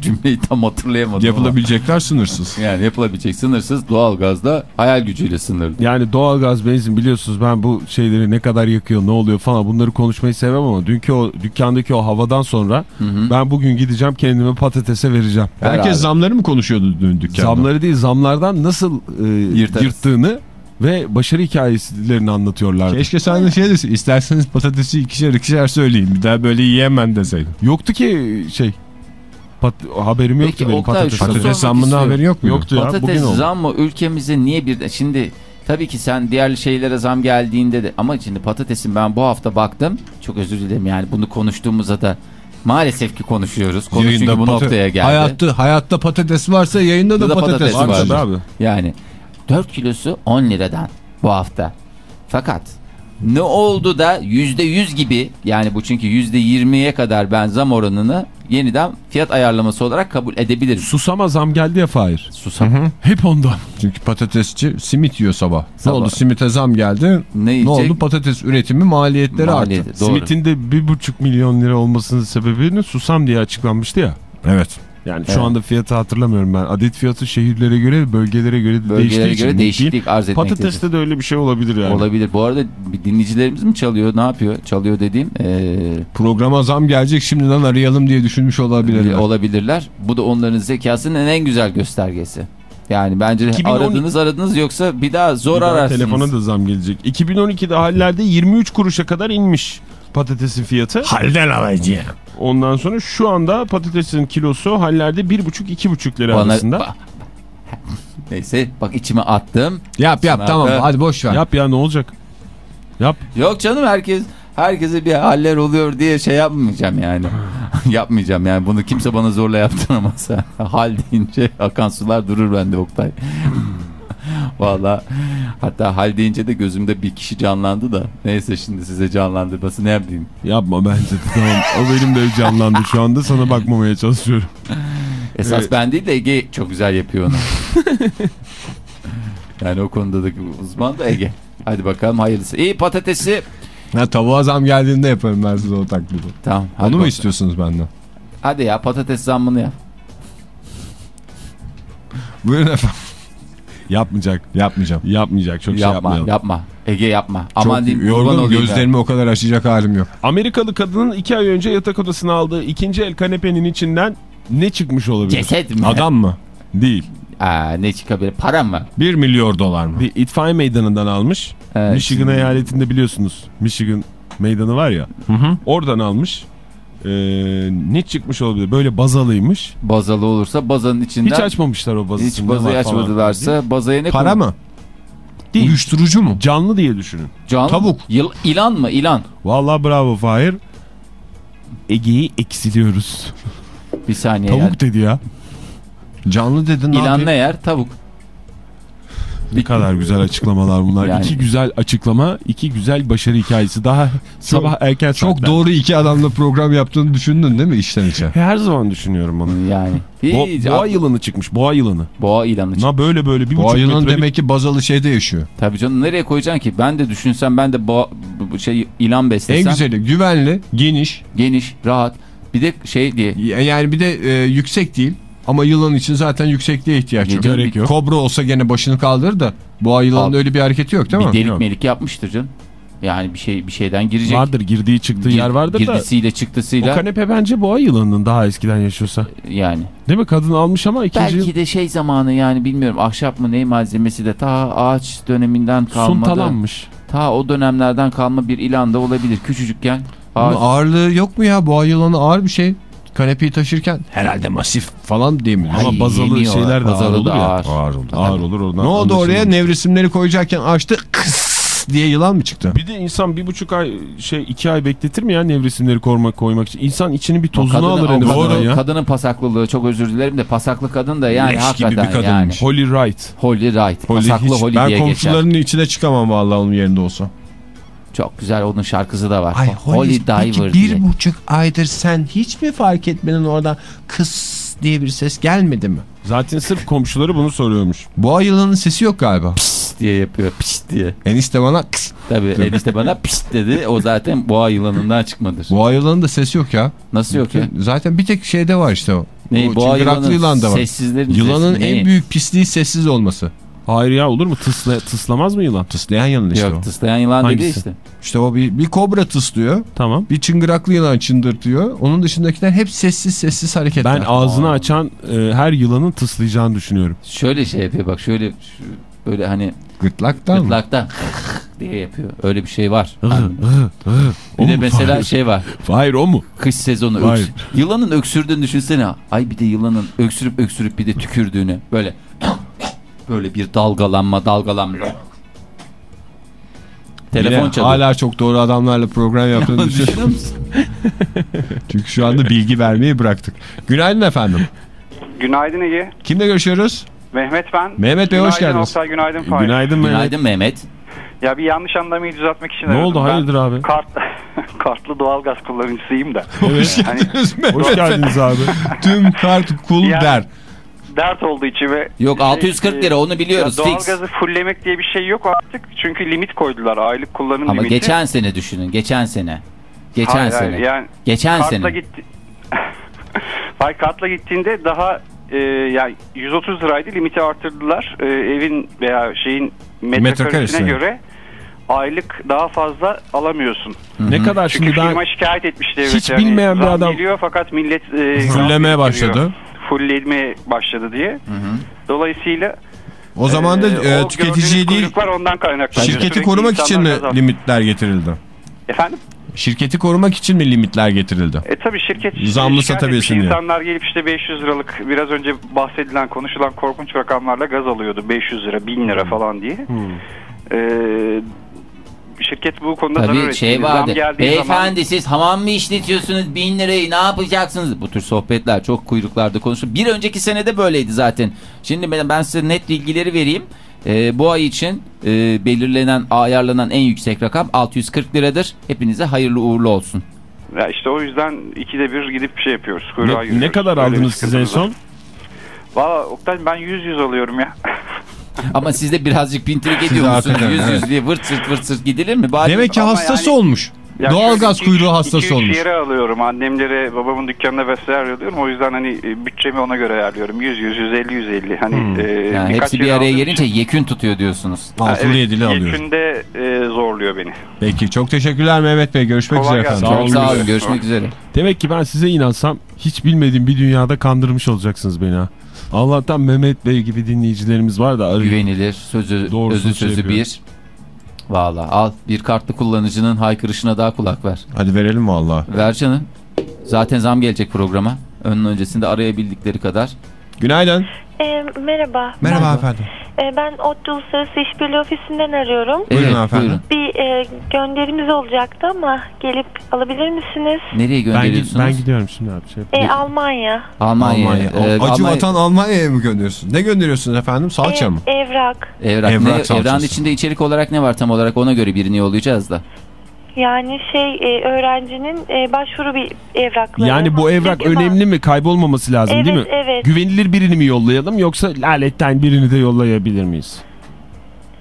Cümleyi tam hatırlayamadım ama. Yapılabilecekler sınırsız. Yani yapılabilecek sınırsız doğalgazda hayal gücüyle sınırlı. Yani doğalgaz, benzin biliyorsunuz ben bu şeyleri ne kadar yakıyor, ne oluyor falan bunları konuşmayı sevmem ama dünkü o dükkandaki o havadan sonra ben bugün gideceğim kendime patatese vereceğim. Ver Herkes abi. zamları mı konuşuyordu dün dükkanda? Zamları değil zamlardan nasıl e, Yırtarız. yırttığını ve başarı hikayelerini anlatıyorlardı. Keşke sen de şey desin. İsterseniz patatesi ikişer ikişer söyleyin. Bir daha böyle yiyemem deseydin. Yoktu ki şey pat, haberim yoktu Peki benim Oktay, patates. Patates zammından haberin yok mu? Yoktu ya bugün Patates oldu. zam mı ülkemize niye bir şimdi tabii ki sen diğer şeylere zam geldiğinde de ama şimdi patatesin ben bu hafta baktım çok özür dilerim yani bunu konuştuğumuzda da maalesef ki konuşuyoruz. Konu çünkü bu noktaya geldi. Hayatta, hayatta patates varsa yayında da, Da patates, patates var. abi. Yani 4 kilosu 10 liradan bu hafta. Fakat ne oldu da %100 gibi yani bu çünkü %20'ye kadar ben zam oranını yeniden fiyat ayarlaması olarak kabul edebilirim. Susama zam geldi ya Fahir. Susam. Hep ondan. Çünkü patatesçi simit yiyor sabah. Sabah. Ne oldu simite zam geldi. Ne Ne yiyecek? oldu patates üretimi maliyetleri Maliyeti, arttı. Doğru. Simit'in de bir buçuk milyon lira olmasının sebebini susam diye açıklanmıştı ya. Evet. Yani şu Evet. anda fiyatı hatırlamıyorum ben. Adet fiyatı şehirlere göre, bölgelere göre Bölgelere değiştiği için göre değil. değişiklik arz etmektedir. Patateste de öyle bir şey olabilir yani. Olabilir. Bu arada dinleyicilerimiz mi çalıyor? Ne yapıyor? Çalıyor dediğim ee, Programa zam gelecek şimdiden arayalım diye düşünmüş olabilirler. olabilirler. Bu da onların zekasının en güzel göstergesi. Yani bence 2012 aradınız aradınız yoksa bir daha zor Bir daha ararsınız. Telefona da zam gelecek. 2012'de hallerde 23 kuruşa kadar inmiş patatesin fiyatı. Halden alacağım. Ondan sonra şu anda patatesin kilosu hallerde 1,5-2,5 lira Bana- arasında. Ba- Neyse bak içime attım. Yap yap Sana tamam da- hadi boş ver. Yap ya ne olacak? Yap. Yok canım herkes herkese bir haller oluyor diye şey yapmayacağım yani. yapmayacağım yani bunu kimse bana zorla yaptıramaz. Hal deyince akan sular durur bende Oktay. Valla hatta hal deyince de gözümde bir kişi canlandı da neyse şimdi size canlandırması ne yapayım. Yapma bence tamam. O benim de canlandı şu anda sana bakmamaya çalışıyorum. Esas Evet. ben değil de Ege çok güzel yapıyor onu. yani o konuda da uzman da Ege. Hadi bakalım hayırlısı. İyi patatesi. Ha, tavuğa zam geldiğinde yaparım ben size o taklidi. Tamam. Onu mu bakalım. istiyorsunuz benden? hadi ya patates zammını yap. Buyurun efendim. Yapmayacak. Yapmayacağım. Yapmayacak. Çok şey yapma yapmayalım. yapma. Ege yapma. Aman Çok diyeyim yorgunum ben. gözlerimi o kadar açacak halim yok. Amerikalı kadının 2 ay önce yatak odasına aldığı ikinci el kanepenin içinden ne çıkmış olabilir? Ceset mi? Adam mı? Değil. Aa, ne çıkabilir? Para mı? 1 milyon dolar mı? Bir itfaiye meydanından almış. Evet. Michigan eyaletinde biliyorsunuz. Michigan meydanı var ya. hı. Oradan almış. Ee, ne çıkmış olabilir? Böyle bazalıymış. Bazalı olursa bazanın içinden Hiç açmamışlar o bazasını. hiç bazayı açmadılarsa bazaya ne Para mı? Değil. Uyuşturucu mu? Canlı diye düşünün. Can, Tavuk. Yıl, ilan mı? İlan. Vallahi bravo Fahir. Ege'yi eksiliyoruz. Bir saniye Tavuk ya. dedi ya. Canlı dedin ne İlan yapayım? ne yer? Tavuk. Ne kadar güzel açıklamalar bunlar. Yani. İki güzel açıklama, iki güzel başarı hikayesi. Daha sabah erken Çok saatler. doğru iki adamla program yaptığını düşündün değil mi işten içe? Her zaman düşünüyorum onu. Yani. Bo Hiç boğa yılanı çıkmış. Boğa yılanı. Boğa ilanı. çıktı. Na böyle böyle bir buçuk ayının metrelik demek ki bazalı şeyde yaşıyor. Tabii canım nereye koyacaksın ki? Ben de düşünsem ben de boğa, şey ilan En beslesem. güzeli güvenli, geniş. Geniş, rahat. Bir de şey diye. Yani bir de e, yüksek değil. Ama yılan için zaten yüksekliğe ihtiyaç yok. Gerek yok. Kobra olsa gene başını kaldırır da boğa yılanın Abi, öyle bir hareketi yok değil bir mi? delik Yok. melik yapmıştır canım. Yani bir şey bir şeyden girecek. vardır. Girdiği çıktığı Gir- yer vardır da. Girdisiyle O çıktısıyla kanepe bence boğa yılanının daha eskiden yaşıyorsa. yani. Değil mi? Kadın almış ama ikinci Belki de şey zamanı yani bilmiyorum ahşap mı ne malzemesi de ta ağaç döneminden kalma da- suntalanmış. ta o dönemlerden kalma bir ilan da olabilir küçücükken. Ağaç, ağırlığı yok mu ya? Boğa yılanı ağır bir şey. Kanepeyi taşırken herhalde masif falan değil mi? Ama bazalı şeyler de Bazalı ağır olur da ya. ağır. Ağır oldu. Ağır olur oradan. Ne oldu oraya? Nevresimleri koyacakken açtı. Kıs diye yılan mı çıktı? Bir de insan bir buçuk ay şey iki ay bekletir mi ya nevresimleri korumak koymak için? İnsan içini bir tozunu kadının, alır o en azından kadının- ya. kadının pasaklılığı çok özür dilerim de pasaklı kadın da yani Leş gibi hakikaten bir yani. kadınmış. Holy right. Holy right. Holy pasaklı hiç- holy Ben diye geçer. komşularının içine çıkamam vallahi onun yerinde olsa. Çok güzel onun şarkısı da var. Ay holy, Holly, diver peki bir diye. buçuk aydır sen hiç mi fark etmedin oradan kıs diye bir ses gelmedi mi? Zaten sırf komşuları bunu soruyormuş. Boğa yılanın sesi yok galiba. Pis diye yapıyor. Pis diye. Enişte bana kıs. Tabii enişte bana pis dedi. O zaten boğa yılanından çıkmadır. Boğa yılanın da sesi yok ya. Nasıl yok ya? Zaten bir tek şeyde var işte o. Ne, O boğa yılanın yılan da var. sessizlerin Yılanın sesi. en Neyi? büyük pisliği sessiz olması. Hayır ya olur mu? Tısla, tıslamaz mı yılan? Tıslayan yılan işte Yok o. tıslayan yılan dedi Hangisi? işte. İşte o bir, bir kobra tıslıyor. Tamam. Bir çıngıraklı yılan çıldırtıyor. Onun dışındakiler hep sessiz sessiz hareketler. Ben ağzını açan e, her yılanın tıslayacağını düşünüyorum. Şöyle şey yapıyor bak şöyle şu, böyle hani Gırtlaktan mı? gırtlakta diye yapıyor. Öyle bir şey var. Hani bir de mesela Hayır. şey var. Hayır o mu? Kış sezonu Hayır. Yılanın öksürdüğünü düşünsene. Ay bir de yılanın öksürüp öksürüp bir de tükürdüğünü. Böyle böyle bir dalgalanma dalgalanma. Telefon çalıyor. Hala çok doğru adamlarla program yaptığını Düşünüyor düşünüyorum. Çünkü şu anda bilgi vermeyi bıraktık. Günaydın efendim. Günaydın Ege. Kimle görüşüyoruz? Mehmet ben. Mehmet Bey, hoş Günaydın geldiniz. Oktay, günaydın Fahir. Günaydın Mehmet. Günaydın Mehmet. Ya bir yanlış anlamayı düzeltmek için Ne oldu Ben hayırdır abi? Kart, kartlı doğalgaz kullanıcısıyım da. Evet. Hani Hoş geldiniz abi. Tüm kart kul Ya- der. Dert olduğu içime. Yok 640 lira onu biliyoruz. Doğalgazı fulllemek diye bir şey yok artık. Çünkü limit koydular. Aylık kullanım Ama limiti. geçen sene düşünün. Geçen sene. Geçen Hayır, sene. hayır, yani geçen kartla sene. gitti. Hayır kartla gittiğinde daha e, yani 130 liraydı limiti artırdılar. E, evin veya şeyin Metrekaresine. göre aylık daha fazla alamıyorsun. Ne kadar Çünkü şimdi ben firma şikayet etmiş devlet. hiç bilmeyen bir adam- geliyor fakat millet e, Fullemeye başladı. getiriyor. Fullemeye başladı diye. Dolayısıyla O zaman da e, e, tüketiciyi değil ondan kaynaklanıyor. şirketi Sürekli korumak için mi al- limitler getirildi? Efendim? Şirketi korumak için mi limitler getirildi? E tabi şirket Zamlı satabilsin diye. İnsanlar gelip işte 500 liralık biraz önce bahsedilen konuşulan korkunç rakamlarla gaz alıyordu. 500 lira 1000 lira falan diye. Ee, şirket bu konuda zarar Tabii etti. şey Zam vardı. Beyefendi zaman siz hamam mı işletiyorsunuz? Bin lirayı ne yapacaksınız? Bu tür sohbetler çok kuyruklarda konuşulur. Bir önceki senede böyleydi zaten. Şimdi ben, size net bilgileri vereyim. Ee, bu ay için e, belirlenen, ayarlanan en yüksek rakam 640 liradır. Hepinize hayırlı uğurlu olsun. ya işte o yüzden ikide bir gidip şey yapıyoruz. Kuyruğa ne, giriyoruz. ne kadar bir aldınız siz en son? Valla Oktay ben 100 100 alıyorum ya. Ama siz de birazcık pintilik Siz ediyor musunuz? hakikaten, Yüz yüz diye vırt sırt vırt sırt gidilir mi? Bari Demek ki hastası yani- olmuş. Ya Doğalgaz iki- kuyruğu iki- hastası iki, olmuş. yere alıyorum. Annemlere babamın dükkanına vesaire alıyorum. O yüzden hani e, bütçemi ona göre ayarlıyorum. 100 100 150 150. Hani Hmm. e, yani hepsi bir yere araya gelince için- yekün tutuyor diyorsunuz. Altılı evet, yedili alıyoruz. Yekünde e, zorluyor beni. Peki çok teşekkürler Mehmet Bey. Görüşmek Kolay üzere efendim. Sağ olun. sağ olun. Görüşmek üzere. Demek ki ben size inansam hiç bilmediğim bir dünyada kandırmış olacaksınız beni ha. Allah'tan Mehmet Bey gibi dinleyicilerimiz var da arayın. Güvenilir. Sözü, Doğrusunu özü sözü söylüyor. bir. Valla al bir kartlı kullanıcının haykırışına daha kulak ver. Hadi verelim valla. Ver canım. Zaten zam gelecek programa. Önün öncesinde arayabildikleri kadar. Günaydın. E, merhaba. Merhaba Merhaba. efendim. E, ben ODTÜ Uluslararası İşbirliği Ofisi'nden arıyorum. Buyurun evet, buyurun. Bir e, gönderimiz olacaktı ama gelip alabilir misiniz? Nereye Ben, gönderiyorsunuz? ben gidiyorum şimdi abi. Şey E. Almanya. Almanya. Almanya. Ee, Acı Almanya- vatan Almanya'ya mı gönderiyorsunuz? Ne gönderiyorsunuz efendim? Salça E, mı? Evrak. Evrak. Evrak ne, evranın içinde içerik olarak ne var tam olarak ona göre birini yollayacağız da. Yani şey e, öğrencinin e, başvuru bir evrakları. Yani bu evrak ben- önemli mi? Kaybolmaması lazım değil mi? Evet, evet. Güvenilir birini mi yollayalım yoksa laletten birini de yollayabilir miyiz?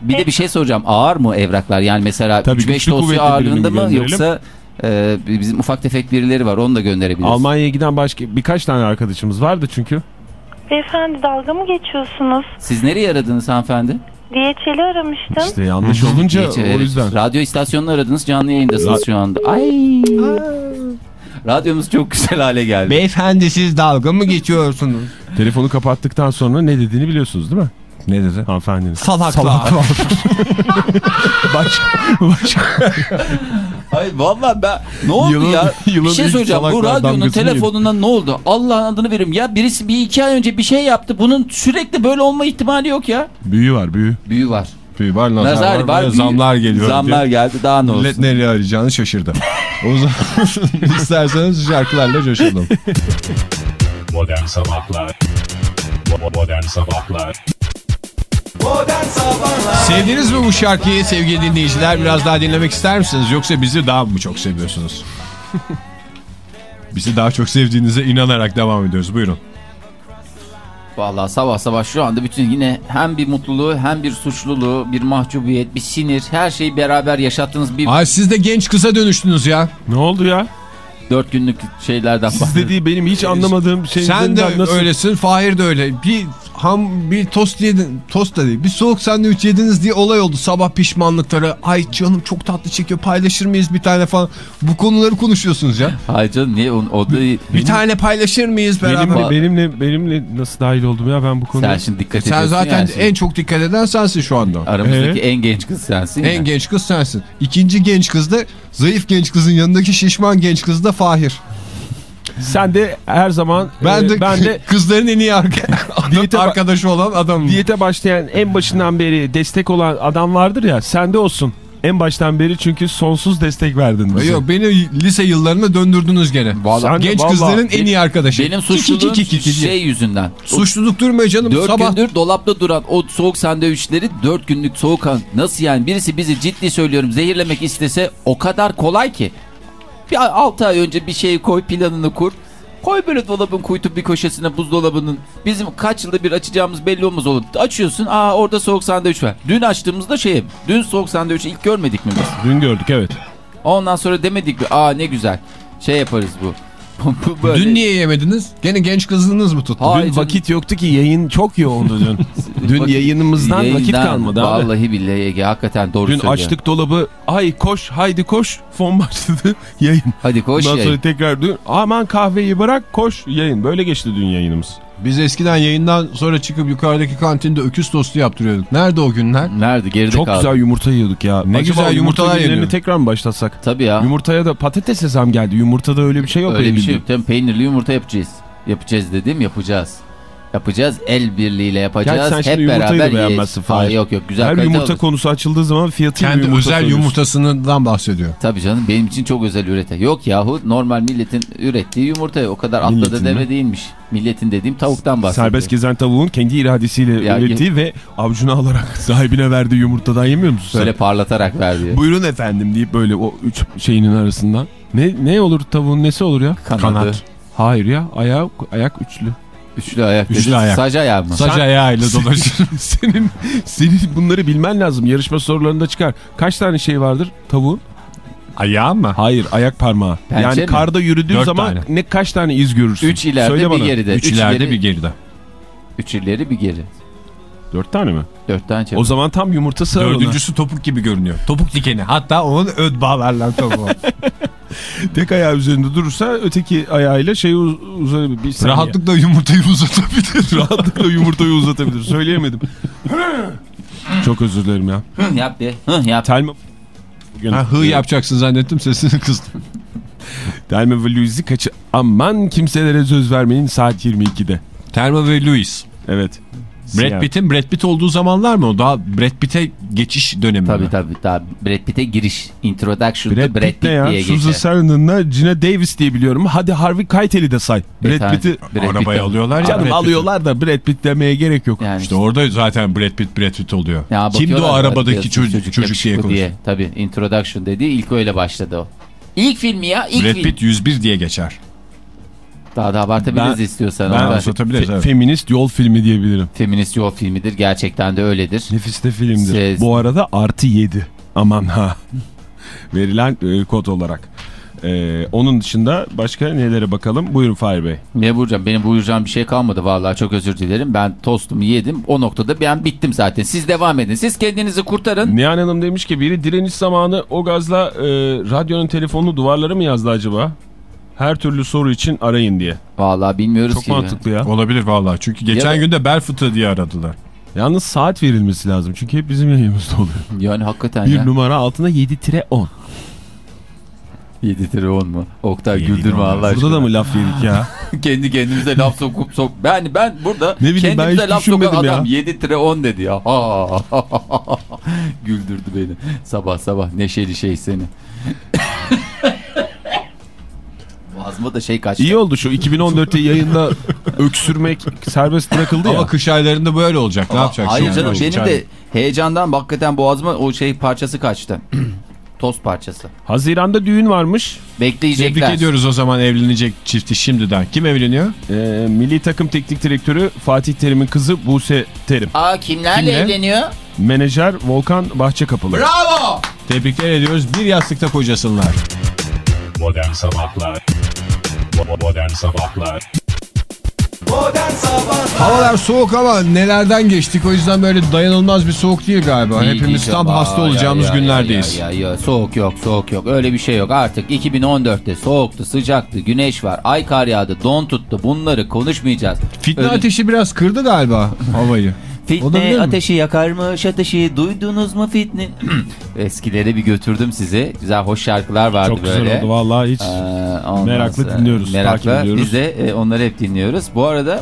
Bir de bir şey soracağım. Ağır mı evraklar? Yani mesela Tabii 3-5 güçlü, dosya ağırlığında mı gönderelim. yoksa e, bizim ufak tefek birileri var onu da gönderebiliriz. Almanya'ya giden başka birkaç tane arkadaşımız vardı çünkü. Beyefendi dalga mı geçiyorsunuz? Siz nereye aradınız hanımefendi? DHL'i aramıştım. İşte yanlış olunca Geçe- o evet. yüzden. Radyo istasyonunu aradınız canlı yayındasınız Ra- şu anda. Ay. Radyomuz çok güzel hale geldi. Beyefendi siz dalga mı geçiyorsunuz? Telefonu kapattıktan sonra ne dediğini biliyorsunuz değil mi? Ne dedi? Hanımefendinin. Salaklar. Baş, baş, Ay vallahi ben ne oldu Yılın- ya? yılın bir şey söyleyeceğim. Bu salaklar radyonun telefonuna ne oldu? Allah'ın adını verim. Ya birisi bir iki ay önce bir şey yaptı. Bunun sürekli böyle olma ihtimali yok ya. büyü var büyü. Büyü var. Tüy var, nazar, Nazar var, var. böyle zamlar geliyor. Zamlar geldi daha ne olsun. Millet nereye arayacağını şaşırdı. o zaman isterseniz şarkılarla coşalım. Modern Sabahlar Modern Sabahlar Sevdiniz mi bu şarkıyı sevgili dinleyiciler? Biraz daha dinlemek ister misiniz? Yoksa bizi daha mı çok seviyorsunuz? bizi daha çok sevdiğinize inanarak devam ediyoruz. Buyurun. Vallahi sabah sabah şu anda bütün yine hem bir mutluluğu hem bir suçluluğu, bir mahcubiyet, bir sinir her şeyi beraber yaşattığınız bir Ay siz de genç kıza dönüştünüz ya. Ne oldu ya? dört günlük şeylerden Siz bahsediyorum. dediği benim hiç anlamadığım şey. Sen de nasıl... öylesin, Fahir de öyle. Bir ham bir tost yedin, tost da değil. Bir soğuk sandviç yediniz diye olay oldu. Sabah pişmanlıkları. Ay canım çok tatlı çekiyor. Paylaşır mıyız bir tane falan. Bu konuları konuşuyorsunuz ya. Hayır canım niye o, o da Bir tane paylaşır mıyız beraber? Benimle, benimle, benimle nasıl dahil oldum ya ben bu konuya? sen şimdi dikkat Sen zaten yani en çok dikkat eden sensin şu anda. aramızdaki Ee? en genç kız sensin. En ya. genç kız sensin. İkinci genç kız da zayıf genç kızın yanındaki şişman genç kız da Fahir. Sen de her zaman Ben e, de, ben de kızların en iyi arka, Diyete arkadaşı olan adamım. diyete başlayan en başından beri destek olan adam vardır ya sen de olsun. En baştan beri çünkü sonsuz destek verdin bize. Yok beni lise yıllarına döndürdünüz gene. Sen de Genç vallahi- kızların en iyi arkadaşı. Benim suçluluğum şey yüzünden. Suçluluk durmuyor canım. Dört Sabah gündür dolapta duran o soğuk sandviçleri dört günlük soğuk han- nasıl yani birisi bizi ciddi söylüyorum zehirlemek istese o kadar kolay ki. Bir 6 ay önce bir şeyi koy planını kur. Koy böyle dolabın kuytu bir köşesine buzdolabının. Bizim kaç yılda bir açacağımız belli olmaz olur. Açıyorsun aa orada soğuk sandviç var. Dün açtığımızda şey dün soğuk sandviçi ilk görmedik mi biz? Dün gördük evet. Ondan sonra demedik mi aa ne güzel şey yaparız bu. Bu böyle- dün niye yemediniz? Gene genç kızınız mı tuttu? Hayır Dün canım. vakit yoktu ki yayın çok yoğundu dün. dün yayınımızdan vakit kalmadı abi. Vallahi billahi Ege hakikaten doğru Dün söylüyor. açtık dolabı ay koş haydi koş fon başladı yayın. Hadi koş Ondan yayın. sonra tekrar dün aman kahveyi bırak koş yayın. Böyle geçti dün yayınımız. Biz eskiden yayından sonra çıkıp yukarıdaki kantinde öküz tostu yaptırıyorduk. Nerede o günler? Nerede geride Çok kaldı. güzel yumurta yiyorduk ya. Ne güzel yumurtalar günlerini yeniyor. tekrar mı başlatsak? Tabii ya. Yumurtaya da patatese zam geldi. Yumurtada öyle bir şey yok. Öyle bir şey yok. Tabii peynirli yumurta yapacağız. Yapacağız dedim yapacağız. Yapacağız el birliğiyle yapacağız. Gerçi sen Hep da beraber Fahir. Hayır, Yok yok güzel Her yumurta olur. konusu açıldığı zaman fiyatıyla Kendi yumurta özel söylüyorsun. yumurtasından bahsediyor. Tabii canım benim için çok özel ürete. Yok yahu normal milletin ürettiği yumurta o kadar atladı Milletin deve mi? değilmiş. Milletin dediğim tavuktan bahsediyor. Serbest gezen tavuğun kendi iradesiyle Ya, ürettiği ve avucuna alarak sahibine verdiği yumurtadan yemiyor musun sen? Böyle parlatarak verdiği. Buyurun efendim deyip böyle o üç şeyinin arasından. Ne ne olur tavuğun nesi olur ya? Kanadı. Kanat. Hayır ya ayak ayak üçlü. Üçlü ayak. Üçlü ayak. Sac ayağı mı? Saç ayağıyla dolaşır. senin senin bunları bilmen lazım. Yarışma sorularında çıkar. Kaç tane şey vardır tavuğun? Ayağı mı? Hayır ayak parmağı. Pençe yani mi? karda yürüdüğü Dört zaman tane. ne kaç tane iz görürsün? Üç ileride Söyle bir bana. geride. Üç Üç ileride ileri- bir geride. Üç ileri bir geri. Dört tane mi? Dört tane çabuk. O zaman tam yumurta ona. Dördüncüsü topuk gibi görünüyor. Topuk dikeni. Hatta onun öd bağlarla topuğu. Tek ayağı üzerinde durursa öteki ayağıyla şeyi uz. Bir saniye. Rahatlıkla yumurtayı uzatabilir. Rahatlıkla yumurtayı uzatabilir. Söyleyemedim. Çok özür dilerim ya. Hı, yap be. Hı, yap. Telma... Bugün, Ha, hı yapacaksın zannettim sesini kıstım. Telma ve Louise'i kaçı... Aman kimselere söz vermeyin saat 22'de. Thelma ve Louise. Evet. Brad. Pitt'in Brad Pitt olduğu zamanlar mı o? Daha Brad Pitt'e geçiş dönemi Tabii mi? tabii. tabii. Brad Pitt'e giriş. Introduction Brad Brad Pitt Pitt ya? diye Susan geçer. Sarandon'la Gina Davis diye biliyorum. Hadi Harvey Keitel'i de say. Brad tane- Pitt'i... Brad Pitt alıyorlar. Brad Canım Pitt'i. alıyorlar da Brad Pitt demeye gerek yok. Yani İşte orada zaten Brad Pitt Brad Pitt oluyor. Ya Kimdi o arabadaki çocuk, çocuk, yakışıklı diye konuşuyor. Tabii introduction dediği ilk öyle başladı o. İlk filmi ya ilk Brad film. Pitt 101 diye geçer. Daha da abartabiliriz Ben- istiyorsan. Ben anlatabiliriz Fe- evet. Feminist yol filmi diyebilirim. Feminist yol filmidir. Gerçekten de öyledir. Nefis de filmdir. Ses- Bu arada artı 7. Aman ha. Verilen e, kod olarak. E, onun dışında başka nelere bakalım? Buyurun Fahir Bey. Ne Burcan benim buyuracağım bir şey kalmadı vallahi çok özür dilerim. Ben tostumu yedim. O noktada ben bittim zaten. Siz devam edin. Siz kendinizi kurtarın. Nihan Hanım demiş ki biri direniş zamanı o gazla e, radyonun telefonunu duvarlara mı yazdı acaba? Her türlü soru için arayın diye. Vallahi bilmiyoruz Çok ki. mantıklı ya. Olabilir vallahi. Çünkü geçen Ya- gün de bel fıtığı diye aradılar. Yalnız saat verilmesi lazım. Çünkü hep bizim yayımızda oluyor. Yani hakikaten Bir ya. numara altına 7-10. 7 tire 10 mu? Oktay Yedi güldürme. Allah aşkına. Burada da mı laf yedik ya? Kendi kendimize laf sokup sok. Ben ben burada Ne bileyim, kendimize laf sokan düşünmedim ya. adam 7 tire 10 dedi ya. Ha. Güldürdü beni. Sabah sabah neşeli şey seni. Boğazıma da şey kaçtı. İyi oldu şu 2014'te yayında öksürmek serbest bırakıldı ya. Ama kış aylarında böyle olacak. Ne yapacaksın? Hayır yani? canım benim de heyecandan hakikaten boğazıma o şey parçası kaçtı. Toz parçası. Haziran'da düğün varmış. Bekleyecekler. Tebrik ediyoruz o zaman evlenecek çifti şimdiden. Kim evleniyor? Ee, Milli Takım Teknik Direktörü Fatih Terim'in kızı Buse Terim. Aa kimlerle Kimle? evleniyor? Menajer Volkan Bahçekapılı. Bravo! Tebrikler ediyoruz. Bir yastıkta kocasınlar. Modern Sabahlar. Modern Sabahlar. Modern Sabahlar. Havalar soğuk ama nelerden geçtik? O yüzden böyle dayanılmaz bir soğuk değil galiba. İyi, Hepimiz tam çok- hasta Aa, ya, olacağımız ya, günlerdeyiz. Ya, ya, ya, soğuk yok soğuk yok. Öyle bir şey yok. Artık 2014'te soğuktu sıcaktı güneş var. Ay kar yağdı don tuttu. Bunları konuşmayacağız. Fitne Öyle- ateşi biraz kırdı galiba havayı. Fitne mi? ateşi yakarmış ateşi duydunuz mu fitne? Eskilere bir götürdüm sizi. Güzel hoş şarkılar vardı Çok böyle. güzel oldu vallahi hiç. Ee, Meraklı sonra- dinliyoruz, Meraklı. takip ediyoruz. Biz de e, onları hep dinliyoruz. Bu arada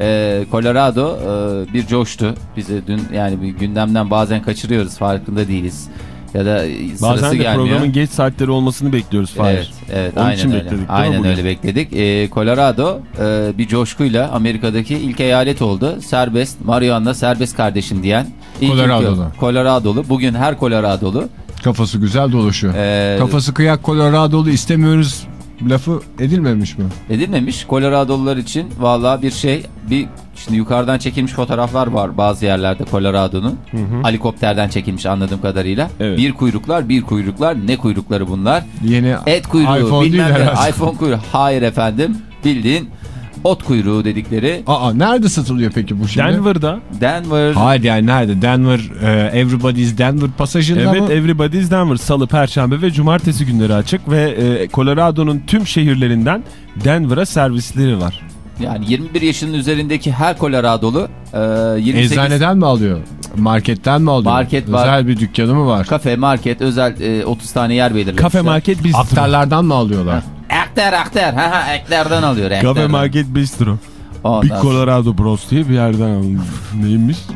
e, Colorado e, bir coştu. Bize dün yani bir gündemden bazen kaçırıyoruz farkında değiliz. Ya da Bazen de gelmiyor. programın geç saatleri olmasını bekliyoruz Fahir. Evet, evet Onun aynen için öyle. bekledik, Aynen öyle bekledik. Ee, Colorado e, bir coşkuyla Amerika'daki ilk eyalet oldu. Serbest, Marihuana serbest kardeşim diyen. ilk Colorado'lu. Colorado'lu. Bugün her Colorado'lu. Kafası güzel dolaşıyor. Ee, Kafası kıyak Colorado'lu istemiyoruz lafı edilmemiş mi? edilmemiş. Colorado'lular için valla bir şey bir şimdi yukarıdan çekilmiş fotoğraflar var bazı yerlerde Colorado'nun. Helikopterden çekilmiş anladığım kadarıyla. Evet. Bir kuyruklar, bir kuyruklar. Ne kuyrukları bunlar? Yeni Et kuyruğu, iPhone bilmem ne. iPhone kuyruğu. Hayır efendim. Bildiğin ot kuyruğu dedikleri Aa nerede satılıyor peki bu şimdi? Denver'da. Denver. Hayır yani nerede? Denver, e, Everybody's Denver pasajında Evet mı? Everybody's Denver salı, perşembe ve cumartesi günleri açık ve e, Colorado'nun tüm şehirlerinden Denver'a servisleri var. Yani 21 yaşının üzerindeki her Colorado'lu e, 28 Eczaneden mi alıyor? Marketten mi alıyor? Market var. Özel bir dükkanı mı var? kafe, market, özel e, 30 tane yer belirlemişler. Kafe market bistro. Aktarlardan mı alıyorlar? Akter akter. Ha ha akterden alıyor. Kafe akterden. market bistro. Ondan Big Colorado Bros diye bir yerden alındı. Neymiş?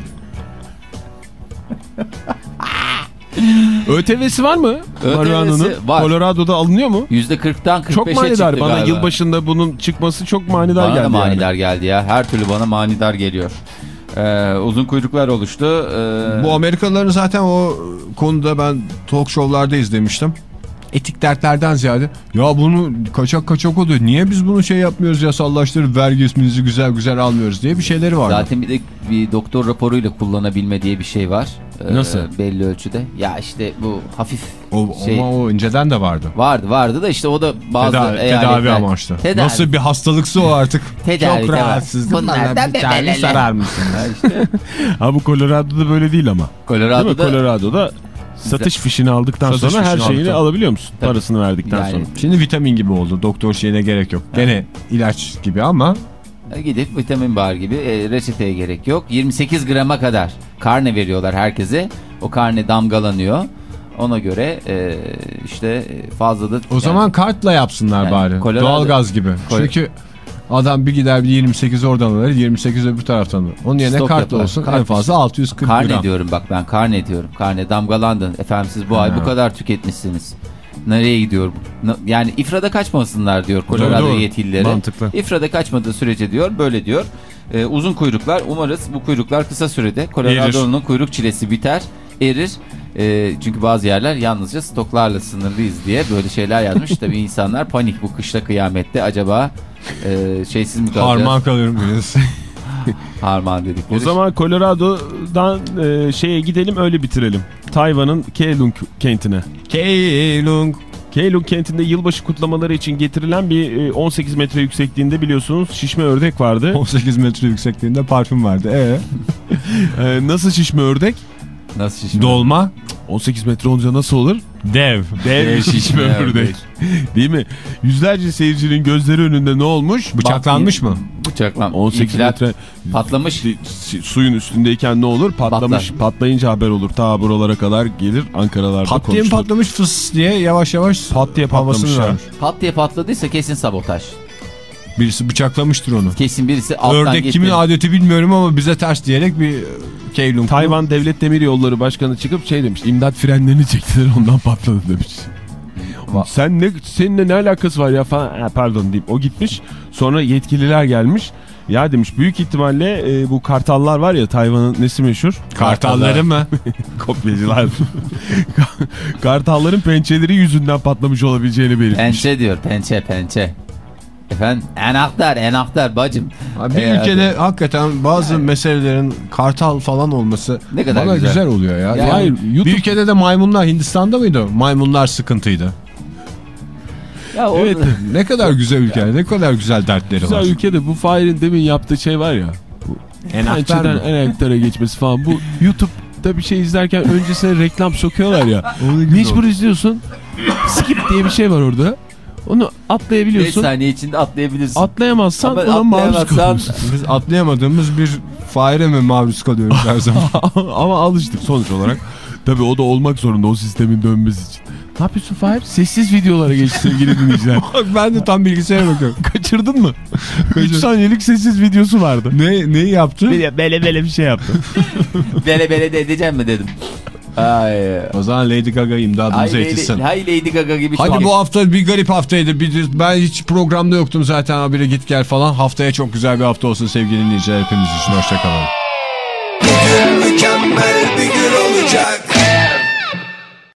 ÖTV'si var mı? ÖTV'si Marihuana'nın? var. Colorado'da alınıyor mu? %40'tan 45'e Çok çıktı manidar. Bana galiba. yılbaşında bunun çıkması çok manidar Bana geldi. yani. manidar geldi ya. Her türlü bana manidar geliyor. Ee, uzun kuyruklar oluştu. Ee, Bu Amerikalıların zaten o konuda ben talk show'larda izlemiştim. Etik dertlerden ziyade ya bunu kaçak kaçak oluyor. Niye biz bunu şey yapmıyoruz yasallaştırıp vergi isminizi güzel güzel almıyoruz diye bir şeyleri vardı. Zaten bir de bir doktor raporuyla kullanabilme diye bir şey var. Ee, Nasıl? Belli ölçüde. Ya işte bu hafif o, şey Ama o önceden de vardı. vardı vardı da işte o da bazı Tedavi, eyaletler- tedavi amaçlı. Tedavi. Nasıl bir hastalıksa o artık. Tedavi, Çok tedavi. rahatsızım. Bunlardan bir tane sarar mısın? Ha işte, Ha bu Colorado'da böyle değil ama. Değil mi? Colorado'da Satış fişini aldıktan Satış sonra her şeyini aldıktan. alabiliyor musun? Tabii. Parasını verdikten Yani- sonra. Şimdi vitamin gibi oldu. Doktor şeyine gerek yok. Gene ilaç gibi ama gidip vitamin bar gibi e, reçeteye gerek yok. 28 grama kadar karne veriyorlar herkese. O karne damgalanıyor. Ona göre e, işte e, fazla da... o yani- zaman kartla yapsınlar Yani bari. Doğalgaz gibi. Col- Çünkü adam bir gider bir 28 oradan alır 28 öbür taraftan alır. Onun yerine Stok kartla yapar. olsun Kart en fazla 640 Karne gram. diyorum bak ben karne diyorum. Karne damgalandın. Efendim siz bu ay bu kadar tüketmişsiniz. Nereye gidiyor Yani ifrada kaçmasınlar diyor Colorado Doğru, doğru. yetkilileri. Mantıklı. İfrada kaçmadığı sürece diyor böyle diyor. Ee, uzun kuyruklar umarız bu kuyruklar kısa sürede Colorado'nun kuyruk çilesi biter erir. Ee, çünkü bazı yerler yalnızca stoklarla sınırlıyız diye böyle şeyler yazmış. Tabii insanlar panik bu kışta kıyamette acaba e, şeysiz mi kalacağız? Harman kalıyorum biraz. Harman dedikleri. O zaman Colorado'dan e, şeye gidelim öyle bitirelim. Tayvan'ın Keelung kentine. Keylung. Keelung kentinde yılbaşı kutlamaları için getirilen bir e, 18 metre yüksekliğinde biliyorsunuz şişme ördek vardı. 18 metre yüksekliğinde parfüm vardı. Ee, E, nasıl şişme ördek? Nasıl şişme? dolma. 18 metre olunca nasıl olur? Dev. Dev şişme Evet. ördek. Değil mi? Yüzlerce seyircinin gözleri önünde ne olmuş? Bıçaklanmış mı? Bıçaklan. 18 İnfilat metre patlamış. su- suyun üstündeyken ne olur? Patlamış. Patlar. Patlayınca haber olur. Ta buralara kadar gelir Ankaralarda Pat diye konuşulur. patlamış fıs diye yavaş yavaş Pat diye havasını patlamış. Pat diye patladıysa kesin sabotaj. Birisi bıçaklamıştır onu. Kesin birisi alttan Ördek getirdi. kimin adeti bilmiyorum ama bize ters diyerek bir e, keylum. Tayvan Devlet Demir Yolları Başkanı çıkıp şey demiş. İmdat frenlerini çektiler ondan patladı demiş. Sen ne seninle ne alakası var ya falan ha, pardon deyip o gitmiş. Sonra yetkililer gelmiş. Ya demiş büyük ihtimalle e, bu kartallar var ya Tayvan'ın nesi meşhur? Kartalları mı? Kopyacılar. Kartalların pençeleri yüzünden patlamış olabileceğini belirtmiş. Pençe diyor pençe pençe. Efendim enaktar enaktar bacım. Abi bir Ee, ülkede hakikaten bazı meselelerin kartal falan olması Ne kadar bana güzel. güzel. oluyor ya. Yani Hayır, YouTube- bir ülkede de maymunlar Hindistan'da mıydı? Maymunlar sıkıntıydı. Ya o- Evet. Ne kadar güzel ülke, ne kadar güzel dertleri var. Güzel ülkede bu Fahir'in demin yaptığı şey var ya. Enaktar Pençeden mı? enaktara geçmesi falan. Bu YouTube'da bir şey izlerken öncesine reklam sokuyorlar ya. Güzel Mecbur oldu. izliyorsun. Skip diye bir şey var orada. Onu 5 atlayabiliyorsun. saniye içinde atlayabilirsin. Atlayamazsan Ama ona maruz kalıyorsun. Biz atlayamadığımız bir fare mi maruz kalıyoruz her zaman? Ama alıştık sonuç olarak. Tabii o da olmak zorunda o sistemin dönmesi için. Ne yapıyorsun Fahir? Sessiz videolara geç sevgili dinleyiciler. Bak ben de tam bilgisayara bakıyorum. Kaçırdın mı? 3 saniyelik sessiz videosu vardı. Ne, neyi yaptı? Böyle böyle, böyle bir şey yaptı. Bele bele de edeceğim mi dedim. Ay. O zaman Lady Gaga imdadımıza Lady, yetişsin. hay Lady Gaga gibi. Hadi çok- bu hafta bir garip haftaydı. Bir, ben hiç programda yoktum zaten habire git gel falan. Haftaya çok güzel bir hafta olsun sevgili dinleyiciler hepimiz için. Hoşçakalın. Mükemmel bir gün olacak